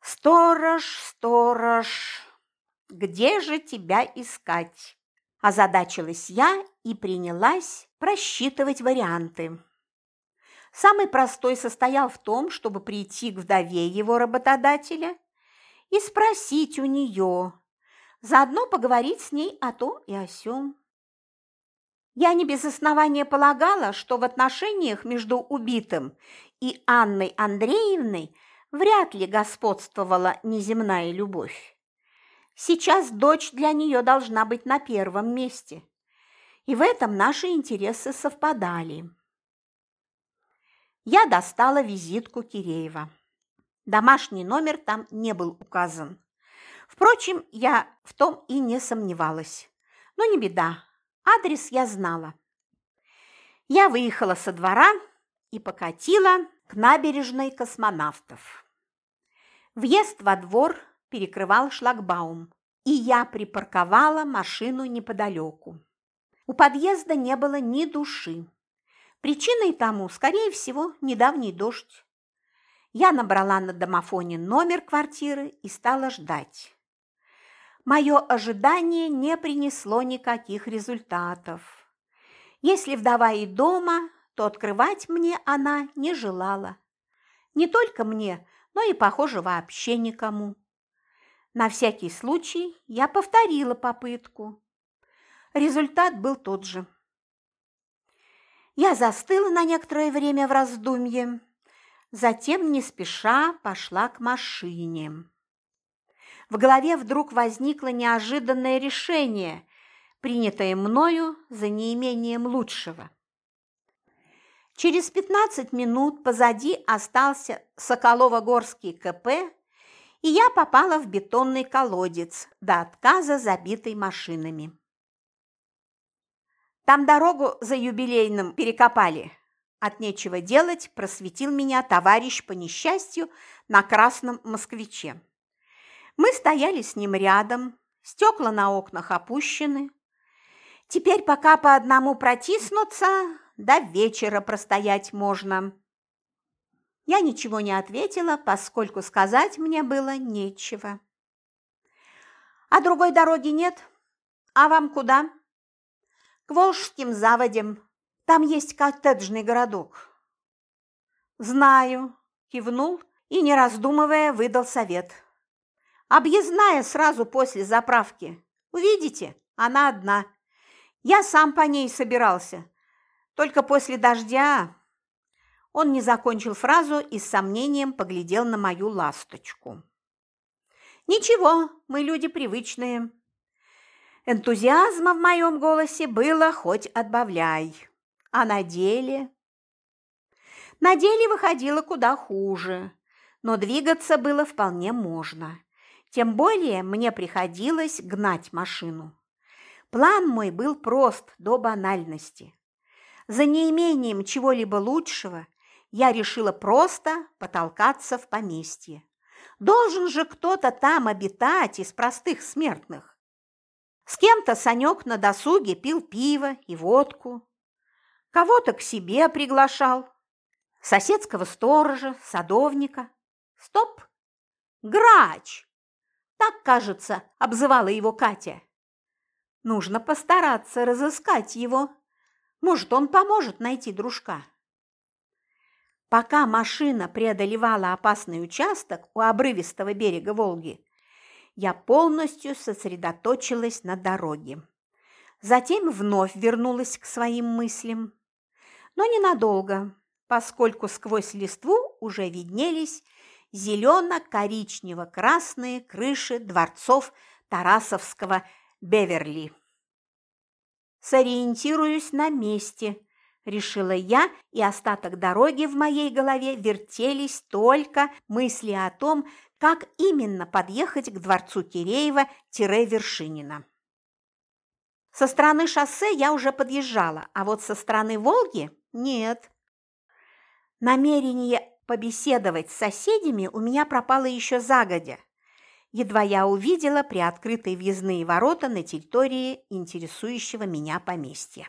«Сторож, сторож, где же тебя искать?» Озадачилась я и принялась просчитывать варианты. Самый простой состоял в том, чтобы прийти к вдове его работодателя и спросить у нее, заодно поговорить с ней о том и о сём. Я не без основания полагала, что в отношениях между убитым и Анной Андреевной вряд ли господствовала неземная любовь. Сейчас дочь для нее должна быть на первом месте. И в этом наши интересы совпадали. Я достала визитку Киреева. Домашний номер там не был указан. Впрочем, я в том и не сомневалась. Но не беда, адрес я знала. Я выехала со двора и покатила к набережной космонавтов. Въезд во двор – перекрывал шлагбаум, и я припарковала машину неподалеку. У подъезда не было ни души. Причиной тому, скорее всего, недавний дождь. Я набрала на домофоне номер квартиры и стала ждать. Мое ожидание не принесло никаких результатов. Если вдова и дома, то открывать мне она не желала. Не только мне, но и, похоже, вообще никому. На всякий случай я повторила попытку. Результат был тот же. Я застыла на некоторое время в раздумье, затем не спеша пошла к машине. В голове вдруг возникло неожиданное решение, принятое мною за неимением лучшего. Через 15 минут позади остался Соколово-Горский КП и я попала в бетонный колодец, до отказа забитый машинами. Там дорогу за юбилейным перекопали. От нечего делать просветил меня товарищ по несчастью на красном москвиче. Мы стояли с ним рядом, стекла на окнах опущены. Теперь пока по одному протиснуться, до вечера простоять можно. Я ничего не ответила, поскольку сказать мне было нечего. «А другой дороги нет? А вам куда?» «К Волжским заводям. Там есть коттеджный городок». «Знаю», – кивнул и, не раздумывая, выдал совет. «Объездная сразу после заправки. Увидите, она одна. Я сам по ней собирался. Только после дождя он не закончил фразу и с сомнением поглядел на мою ласточку. «Ничего, мы люди привычные». Энтузиазма в моем голосе было хоть отбавляй. А на деле? На деле выходило куда хуже, но двигаться было вполне можно. Тем более мне приходилось гнать машину. План мой был прост до банальности. За неимением чего-либо лучшего я решила просто потолкаться в поместье. Должен же кто-то там обитать из простых смертных. С кем-то Санек на досуге пил пиво и водку, кого-то к себе приглашал, соседского сторожа, садовника. Стоп! Грач! Так, кажется, обзывала его Катя. Нужно постараться разыскать его. Может, он поможет найти дружка. Пока машина преодолевала опасный участок у обрывистого берега Волги, я полностью сосредоточилась на дороге. Затем вновь вернулась к своим мыслям. Но ненадолго, поскольку сквозь листву уже виднелись зелено-коричнево-красные крыши дворцов Тарасовского Беверли. «Сориентируюсь на месте», – решила я, и остаток дороги в моей голове вертелись только мысли о том, как именно подъехать к дворцу Киреева-Вершинина. Со стороны шоссе я уже подъезжала, а вот со стороны Волги – нет. Намерение побеседовать с соседями у меня пропало еще загодя. Едва я увидела приоткрытые въездные ворота на территории интересующего меня поместья.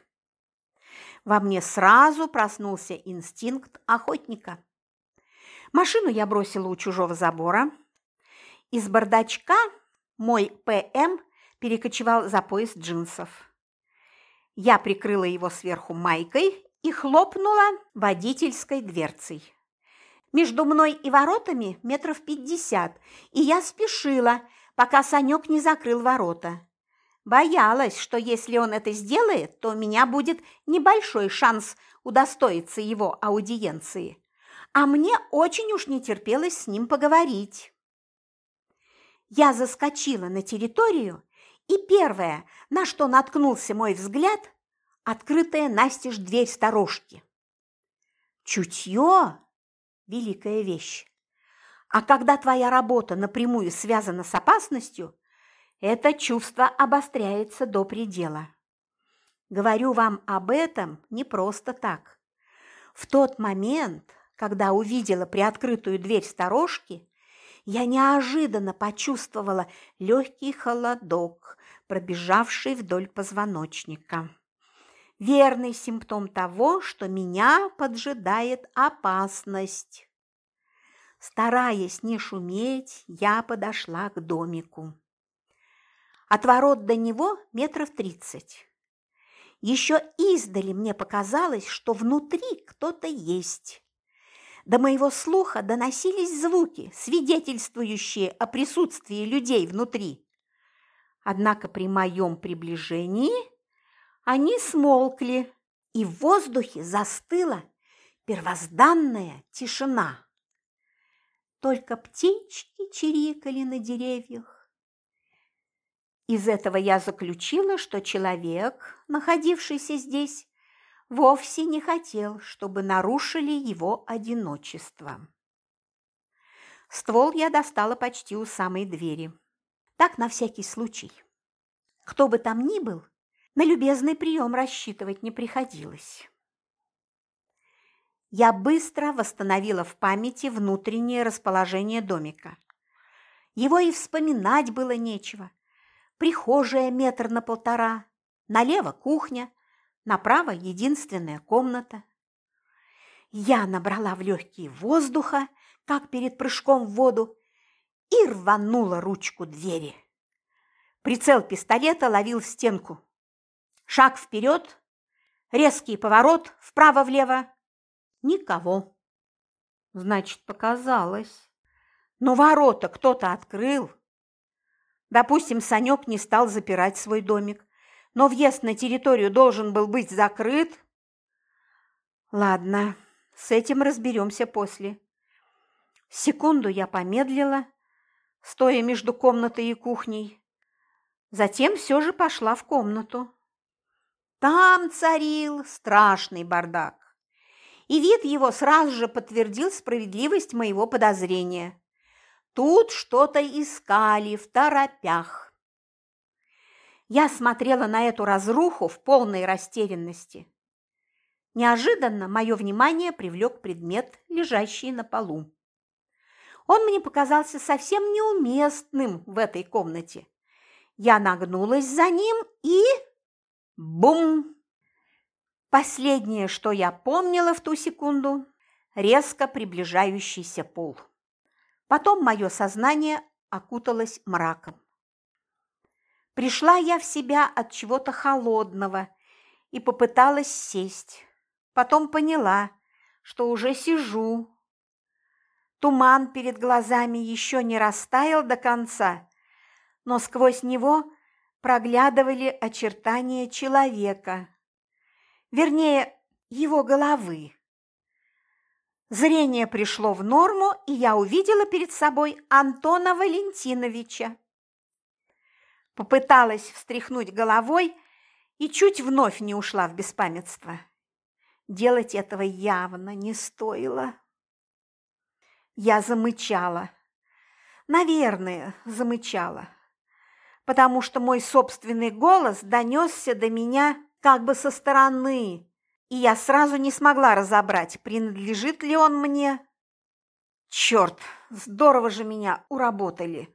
Во мне сразу проснулся инстинкт охотника. Машину я бросила у чужого забора. Из бардачка мой ПМ перекочевал за пояс джинсов. Я прикрыла его сверху майкой и хлопнула водительской дверцей. Между мной и воротами метров пятьдесят, и я спешила, пока Санек не закрыл ворота. Боялась, что если он это сделает, то у меня будет небольшой шанс удостоиться его аудиенции. А мне очень уж не терпелось с ним поговорить. Я заскочила на территорию, и первое, на что наткнулся мой взгляд, открытая настежь дверь сторожки. Чутье – великая вещь. А когда твоя работа напрямую связана с опасностью, это чувство обостряется до предела. Говорю вам об этом не просто так. В тот момент, когда увидела приоткрытую дверь сторожки, я неожиданно почувствовала легкий холодок, пробежавший вдоль позвоночника. Верный симптом того, что меня поджидает опасность. Стараясь не шуметь, я подошла к домику. От ворот до него метров тридцать. Еще издали мне показалось, что внутри кто-то есть. До моего слуха доносились звуки, свидетельствующие о присутствии людей внутри. Однако при моем приближении они смолкли, и в воздухе застыла первозданная тишина. Только птички чирикали на деревьях, из этого я заключила, что человек, находившийся здесь, вовсе не хотел, чтобы нарушили его одиночество. Ствол я достала почти у самой двери. Так на всякий случай. Кто бы там ни был, на любезный прием рассчитывать не приходилось. Я быстро восстановила в памяти внутреннее расположение домика. Его и вспоминать было нечего – прихожая метр на полтора, налево кухня, направо единственная комната. Я набрала в легкие воздуха, как перед прыжком в воду, и рванула ручку двери. Прицел пистолета ловил стенку. Шаг вперед, резкий поворот вправо-влево. Никого. Значит, показалось. Но ворота кто-то открыл. Допустим, Санек не стал запирать свой домик, но въезд на территорию должен был быть закрыт. Ладно, с этим разберемся после. Секунду я помедлила, стоя между комнатой и кухней. Затем все же пошла в комнату. Там царил страшный бардак. И вид его сразу же подтвердил справедливость моего подозрения. Тут что-то искали в торопях. Я смотрела на эту разруху в полной растерянности. Неожиданно мое внимание привлек предмет, лежащий на полу. Он мне показался совсем неуместным в этой комнате. Я нагнулась за ним и... Бум! Последнее, что я помнила в ту секунду, резко приближающийся пол. Потом мое сознание окуталось мраком. Пришла я в себя от чего-то холодного и попыталась сесть. Потом поняла, что уже сижу. Туман перед глазами еще не растаял до конца, но сквозь него проглядывали очертания человека, вернее, его головы. Зрение пришло в норму, и я увидела перед собой Антона Валентиновича. Попыталась встряхнуть головой и чуть вновь не ушла в беспамятство. Делать этого явно не стоило. Я замычала. Наверное, замычала. Потому что мой собственный голос донесся до меня как бы со стороны, и я сразу не смогла разобрать, принадлежит ли он мне. Черт, здорово же меня уработали.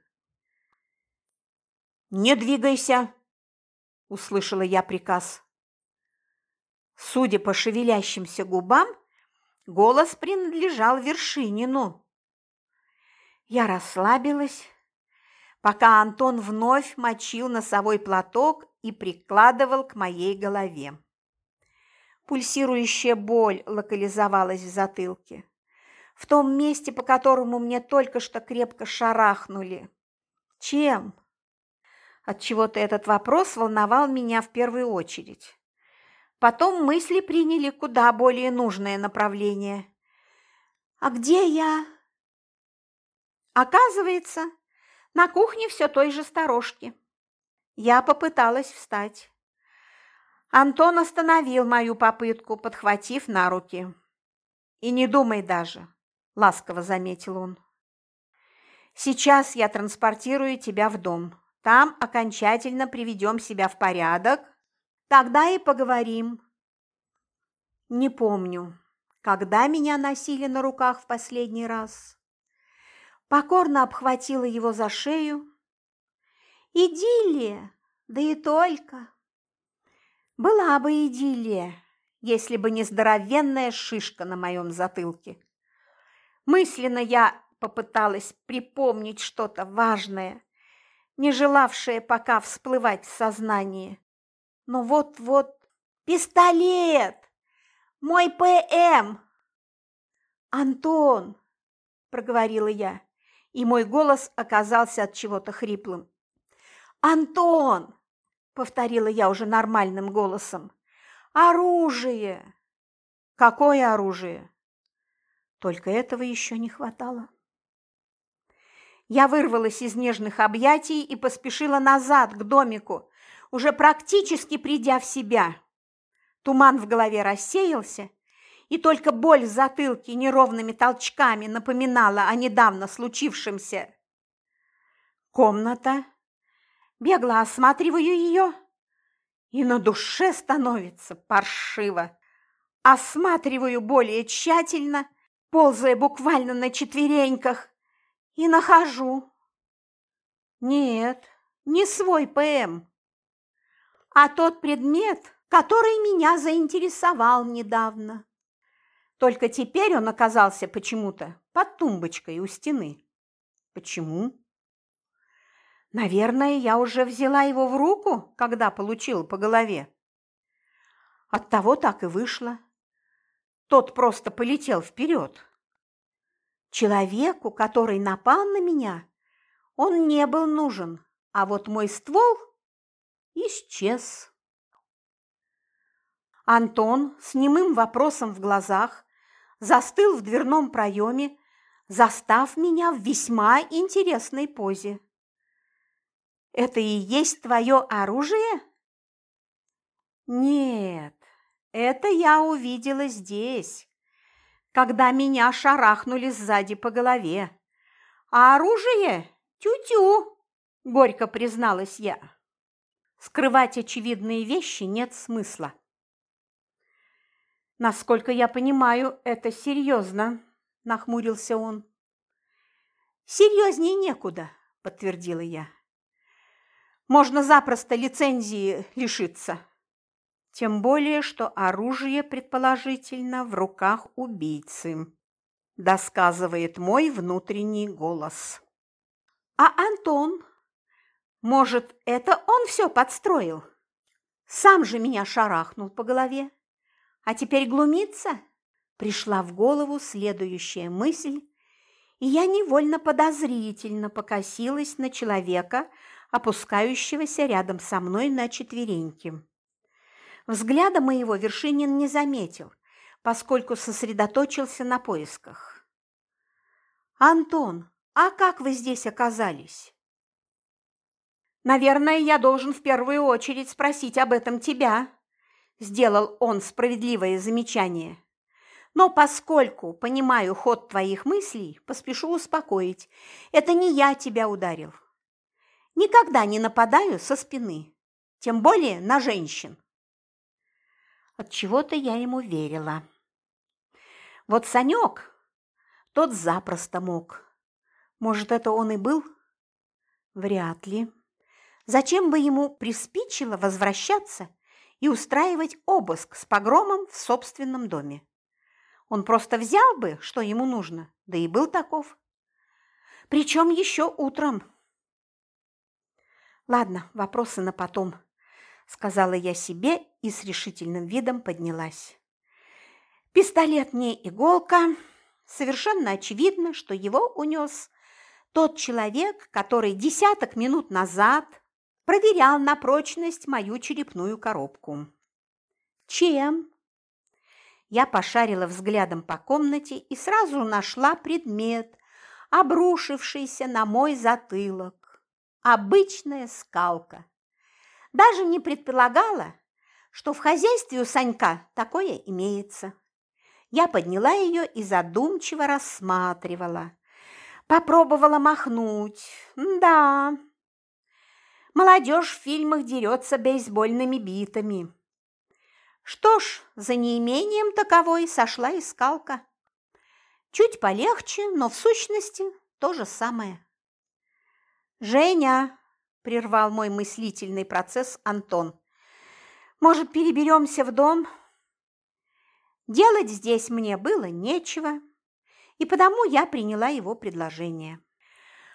«Не двигайся!» – услышала я приказ. Судя по шевелящимся губам, голос принадлежал Вершинину. Я расслабилась, пока Антон вновь мочил носовой платок и прикладывал к моей голове. Пульсирующая боль локализовалась в затылке, в том месте, по которому мне только что крепко шарахнули. Чем? Отчего-то этот вопрос волновал меня в первую очередь. Потом мысли приняли куда более нужное направление. «А где я?» Оказывается, на кухне все той же сторожки. Я попыталась встать. Антон остановил мою попытку, подхватив на руки. «И не думай даже», – ласково заметил он. «Сейчас я транспортирую тебя в дом. Там окончательно приведем себя в порядок. Тогда и поговорим. Не помню, когда меня носили на руках в последний раз. Покорно обхватила его за шею. Идиллия, да и только. Была бы идиллия, если бы не здоровенная шишка на моем затылке. Мысленно я попыталась припомнить что-то важное, не желавшее пока всплывать в сознание. Но вот-вот пистолет! Мой ПМ! Антон, проговорила я, и мой голос оказался от чего-то хриплым. Антон, повторила я уже нормальным голосом. Оружие! Какое оружие? Только этого еще не хватало. Я вырвалась из нежных объятий и поспешила назад, к домику, уже практически придя в себя. Туман в голове рассеялся, и только боль в затылке неровными толчками напоминала о недавно случившемся. Комната. Бегло осматриваю ее, и на душе становится паршиво. Осматриваю более тщательно, ползая буквально на четвереньках, и нахожу. Нет, не свой ПМ, а тот предмет, который меня заинтересовал недавно. Только теперь он оказался почему-то под тумбочкой у стены. Почему? Наверное, я уже взяла его в руку, когда получил по голове. Оттого так и вышло. Тот просто полетел вперед. Человеку, который напал на меня, он не был нужен, а вот мой ствол исчез. Антон с немым вопросом в глазах застыл в дверном проеме, застав меня в весьма интересной позе. «Это и есть твое оружие?» «Нет, это я увидела здесь, когда меня шарахнули сзади по голове. А оружие – тю-тю, горько призналась я. Скрывать очевидные вещи нет смысла. Насколько я понимаю, это серьезно, нахмурился он. Серьезнее некуда, подтвердила я. Можно запросто лицензии лишиться. Тем более, что оружие, предположительно, в руках убийцы. досказывает мой внутренний голос. А Антон? Может, это он все подстроил? Сам же меня шарахнул по голове. А теперь глумится? Пришла в голову следующая мысль, и я невольно подозрительно покосилась на человека, опускающегося рядом со мной на четвереньки. Взгляда моего Вершинин не заметил, поскольку сосредоточился на поисках. «Антон, а как вы здесь оказались?» «Наверное, я должен в первую очередь спросить об этом тебя», – сделал он справедливое замечание. «Но поскольку понимаю ход твоих мыслей, поспешу успокоить. Это не я тебя ударил. Никогда не нападаю со спины, тем более на женщин». От чего-то я ему верила. Вот Санек, тот запросто мог. Может, это он и был? Вряд ли. Зачем бы ему приспичило возвращаться и устраивать обыск с погромом в собственном доме? Он просто взял бы, что ему нужно, да и был таков. Причем еще утром. Ладно, вопросы на потом сказала я себе и с решительным видом поднялась. Пистолет не иголка. Совершенно очевидно, что его унес тот человек, который десяток минут назад проверял на прочность мою черепную коробку. Чем? Я пошарила взглядом по комнате и сразу нашла предмет, обрушившийся на мой затылок. Обычная скалка даже не предполагала, что в хозяйстве у Санька такое имеется. Я подняла ее и задумчиво рассматривала. Попробовала махнуть. Да, молодежь в фильмах дерется бейсбольными битами. Что ж, за неимением таковой сошла и скалка. Чуть полегче, но в сущности то же самое. «Женя!» прервал мой мыслительный процесс Антон. Может, переберемся в дом? Делать здесь мне было нечего, и потому я приняла его предложение.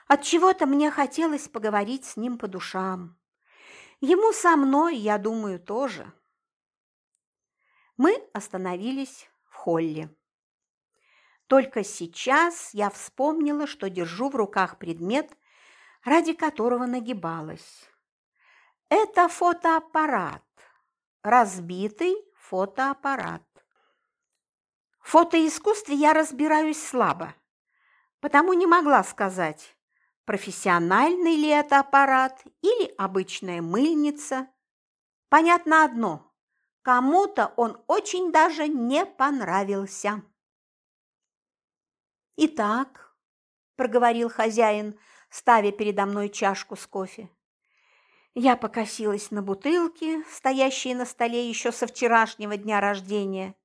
От чего-то мне хотелось поговорить с ним по душам. Ему со мной, я думаю, тоже. Мы остановились в холле. Только сейчас я вспомнила, что держу в руках предмет, ради которого нагибалась. Это фотоаппарат, разбитый фотоаппарат. В фотоискусстве я разбираюсь слабо, потому не могла сказать, профессиональный ли это аппарат или обычная мыльница. Понятно одно – кому-то он очень даже не понравился. «Итак», – проговорил хозяин, ставя передо мной чашку с кофе. Я покосилась на бутылки, стоящие на столе еще со вчерашнего дня рождения.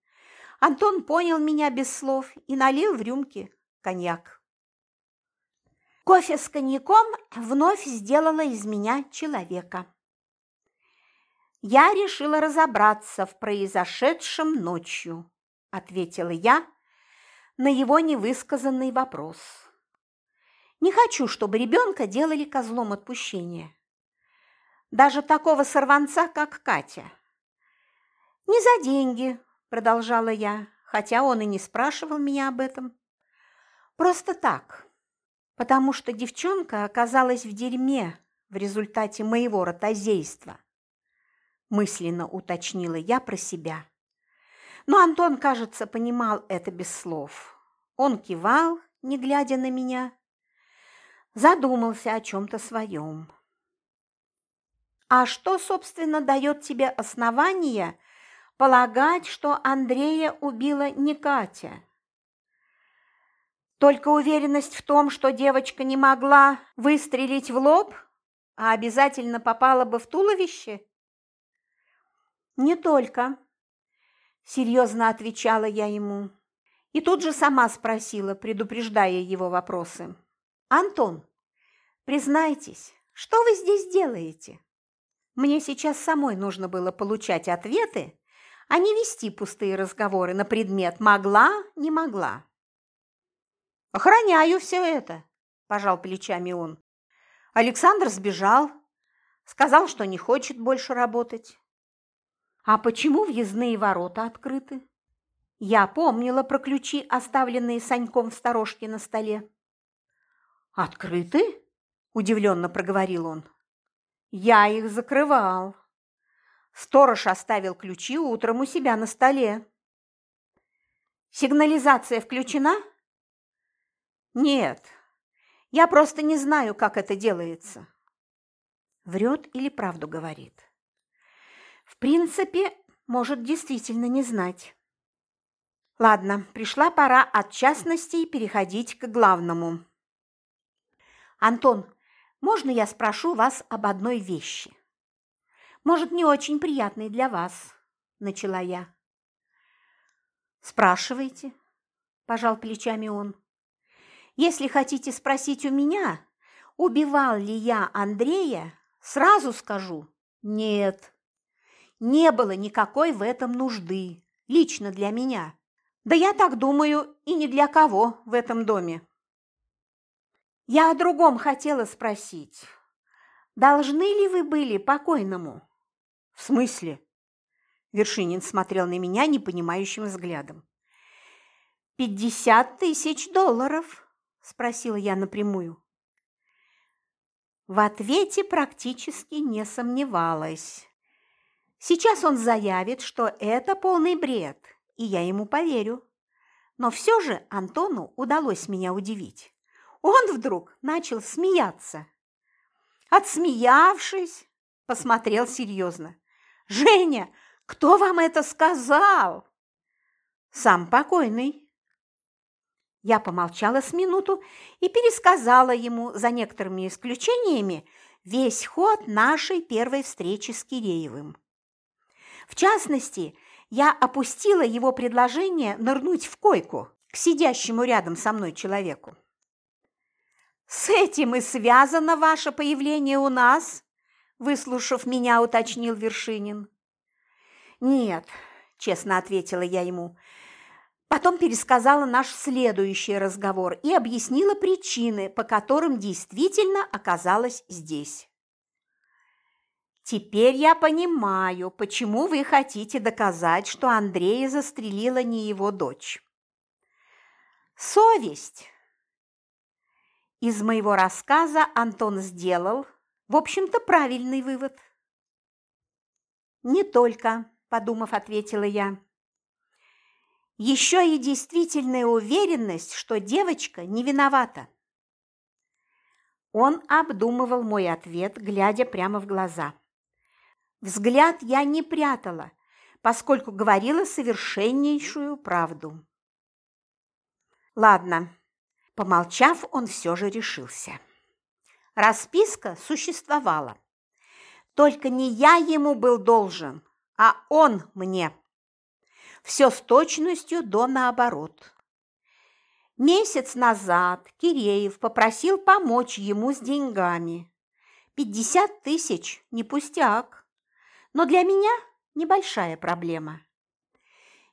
Антон понял меня без слов и налил в рюмки коньяк. Кофе с коньяком вновь сделала из меня человека. «Я решила разобраться в произошедшем ночью», – ответила я на его невысказанный вопрос. Не хочу, чтобы ребенка делали козлом отпущения. Даже такого сорванца, как Катя. «Не за деньги», – продолжала я, хотя он и не спрашивал меня об этом. «Просто так, потому что девчонка оказалась в дерьме в результате моего ротозейства», – мысленно уточнила я про себя. Но Антон, кажется, понимал это без слов. Он кивал, не глядя на меня, задумался о чем-то своем. А что, собственно, дает тебе основание полагать, что Андрея убила не Катя? Только уверенность в том, что девочка не могла выстрелить в лоб, а обязательно попала бы в туловище? Не только, серьезно отвечала я ему. И тут же сама спросила, предупреждая его вопросы. «Антон, признайтесь, что вы здесь делаете?» Мне сейчас самой нужно было получать ответы, а не вести пустые разговоры на предмет «могла, не могла». Охраняю все это, пожал плечами он. Александр сбежал, сказал, что не хочет больше работать. А почему въездные ворота открыты? Я помнила про ключи, оставленные Саньком в сторожке на столе. «Открыты?» – удивленно проговорил он. «Я их закрывал. Сторож оставил ключи утром у себя на столе». «Сигнализация включена?» «Нет, я просто не знаю, как это делается». Врет или правду говорит? В принципе, может действительно не знать. Ладно, пришла пора от частностей переходить к главному. Антон, можно я спрошу вас об одной вещи? Может, не очень приятной для вас, начала я. Спрашивайте, пожал плечами он. Если хотите спросить у меня, убивал ли я Андрея, сразу скажу – нет. Не было никакой в этом нужды, лично для меня. Да я так думаю и ни для кого в этом доме. Я о другом хотела спросить. Должны ли вы были покойному? В смысле? Вершинин смотрел на меня непонимающим взглядом. «Пятьдесят тысяч долларов?» – спросила я напрямую. В ответе практически не сомневалась. Сейчас он заявит, что это полный бред, и я ему поверю. Но все же Антону удалось меня удивить. Он вдруг начал смеяться. Отсмеявшись, посмотрел серьезно. «Женя, кто вам это сказал?» «Сам покойный», я помолчала с минуту и пересказала ему, за некоторыми исключениями, весь ход нашей первой встречи с Киреевым. В частности, я опустила его предложение нырнуть в койку к сидящему рядом со мной человеку. «С этим и связано ваше появление у нас?» Выслушав меня, уточнил Вершинин. «Нет», – честно ответила я ему, Потом пересказала наш следующий разговор и объяснила причины, по которым действительно оказалась здесь. «Теперь я понимаю, почему вы хотите доказать, что Андрея застрелила не его дочь. Совесть!» Из моего рассказа Антон сделал, в общем-то, правильный вывод. «Не только», – подумав, ответила я. Еще и действительная уверенность, что девочка не виновата. Он обдумывал мой ответ, глядя прямо в глаза. Взгляд я не прятала, поскольку говорила совершеннейшую правду. Ладно, помолчав, он все же решился. Расписка существовала. Только не я ему был должен, а он мне все с точностью до наоборот. Месяц назад Киреев попросил помочь ему с деньгами. Пятьдесят тысяч – не пустяк, но для меня небольшая проблема.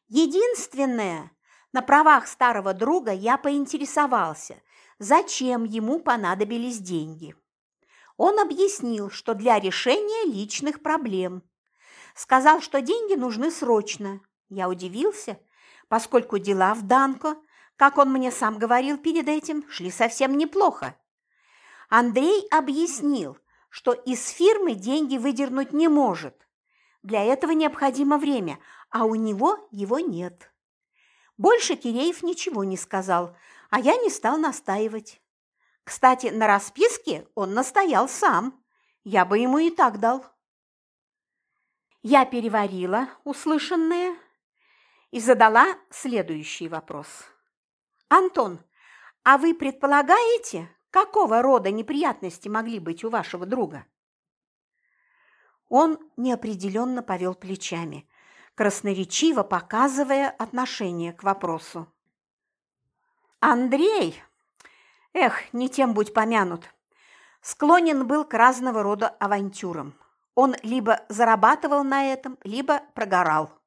Единственное, на правах старого друга я поинтересовался, зачем ему понадобились деньги. Он объяснил, что для решения личных проблем. Сказал, что деньги нужны срочно, я удивился, поскольку дела в Данко, как он мне сам говорил перед этим, шли совсем неплохо. Андрей объяснил, что из фирмы деньги выдернуть не может. Для этого необходимо время, а у него его нет. Больше Киреев ничего не сказал, а я не стал настаивать. Кстати, на расписке он настоял сам. Я бы ему и так дал. Я переварила услышанное, и задала следующий вопрос. «Антон, а вы предполагаете, какого рода неприятности могли быть у вашего друга?» Он неопределенно повел плечами, красноречиво показывая отношение к вопросу. «Андрей, эх, не тем будь помянут, склонен был к разного рода авантюрам. Он либо зарабатывал на этом, либо прогорал.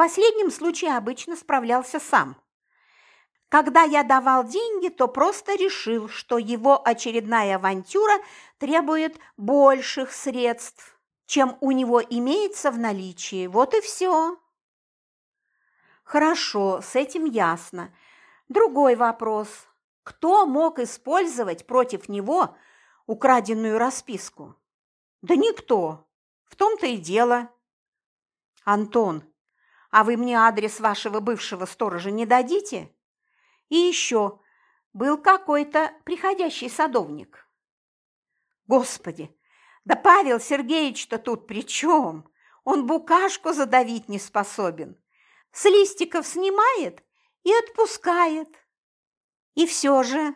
Последнем случае обычно справлялся сам. Когда я давал деньги, то просто решил, что его очередная авантюра требует больших средств, чем у него имеется в наличии. Вот и все. Хорошо, с этим ясно. Другой вопрос. Кто мог использовать против него украденную расписку? Да никто. В том-то и дело. Антон, а вы мне адрес вашего бывшего сторожа не дадите? И еще, был какой-то приходящий садовник. Господи, да Павел Сергеевич-то тут при чем? Он букашку задавить не способен. С листиков снимает и отпускает. И все же...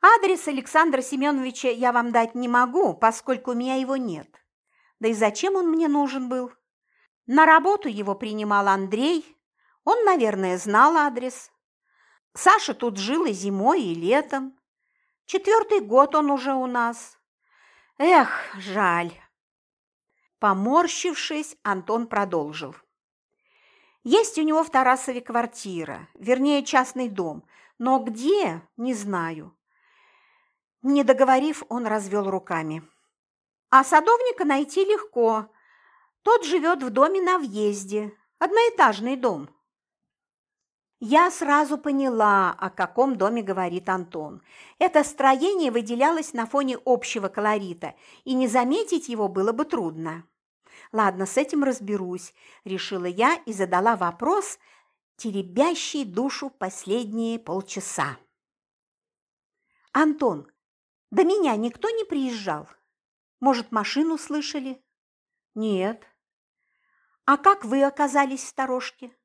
Адрес Александра Семеновича я вам дать не могу, поскольку у меня его нет. Да и зачем он мне нужен был? На работу его принимал Андрей. Он, наверное, знал адрес. Саша тут жил и зимой, и летом. Четвертый год он уже у нас. Эх, жаль. Поморщившись, Антон продолжил. Есть у него в Тарасове квартира, вернее, частный дом, но где – не знаю. Не договорив, он развел руками. А садовника найти легко. Тот живет в доме на въезде, одноэтажный дом. Я сразу поняла, о каком доме говорит Антон. Это строение выделялось на фоне общего колорита, и не заметить его было бы трудно. Ладно, с этим разберусь, решила я и задала вопрос, теребящий душу последние полчаса. Антон, до меня никто не приезжал? Может, машину слышали? Нет. А как вы оказались в сторожке?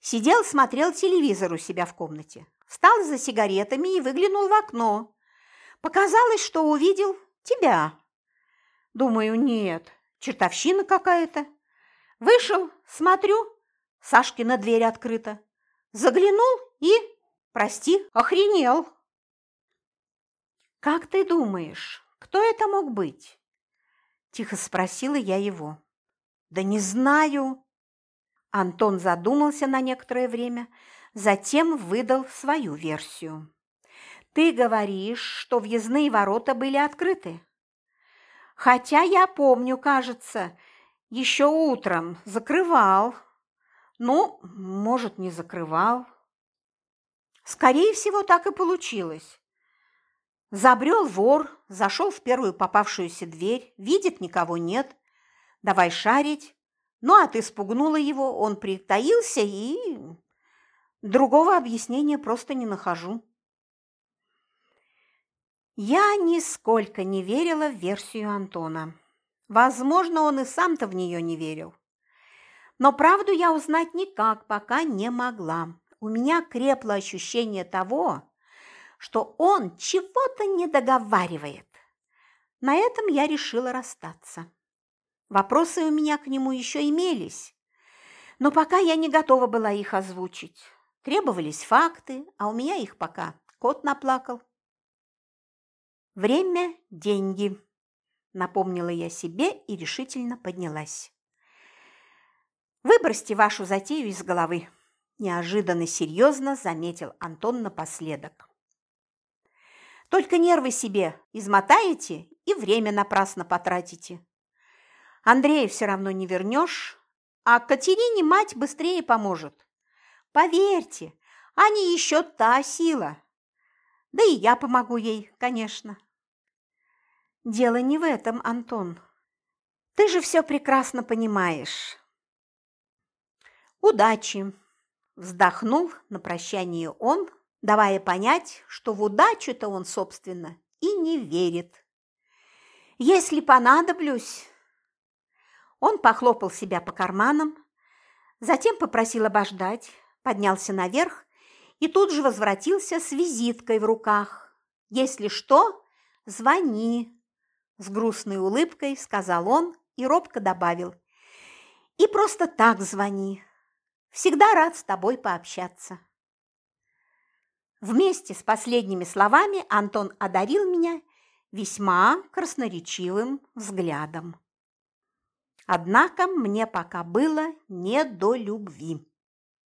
Сидел, смотрел телевизор у себя в комнате. Встал за сигаретами и выглянул в окно. Показалось, что увидел тебя. Думаю, нет, чертовщина какая-то. Вышел, смотрю, Сашкина дверь открыта. Заглянул и, прости, охренел. «Как ты думаешь, кто это мог быть?» Тихо спросила я его. «Да не знаю», Антон задумался на некоторое время, затем выдал свою версию. «Ты говоришь, что въездные ворота были открыты?» «Хотя я помню, кажется, еще утром закрывал. Ну, может, не закрывал. Скорее всего, так и получилось. Забрел вор, зашел в первую попавшуюся дверь, видит, никого нет. Давай шарить, ну, а ты спугнула его, он притаился и... Другого объяснения просто не нахожу. Я нисколько не верила в версию Антона. Возможно, он и сам-то в нее не верил. Но правду я узнать никак пока не могла. У меня крепло ощущение того, что он чего-то не договаривает. На этом я решила расстаться. Вопросы у меня к нему еще имелись, но пока я не готова была их озвучить. Требовались факты, а у меня их пока кот наплакал. «Время – деньги», – напомнила я себе и решительно поднялась. «Выбросьте вашу затею из головы», – неожиданно серьезно заметил Антон напоследок. «Только нервы себе измотаете и время напрасно потратите. Андрея все равно не вернешь, а Катерине мать быстрее поможет. Поверьте, они еще та сила. Да и я помогу ей, конечно. Дело не в этом, Антон. Ты же все прекрасно понимаешь. Удачи! Вздохнул на прощание он, давая понять, что в удачу-то он, собственно, и не верит. Если понадоблюсь, он похлопал себя по карманам, затем попросил обождать, поднялся наверх и тут же возвратился с визиткой в руках. «Если что, звони», – с грустной улыбкой сказал он и робко добавил. «И просто так звони. Всегда рад с тобой пообщаться». Вместе с последними словами Антон одарил меня весьма красноречивым взглядом. Однако мне пока было не до любви.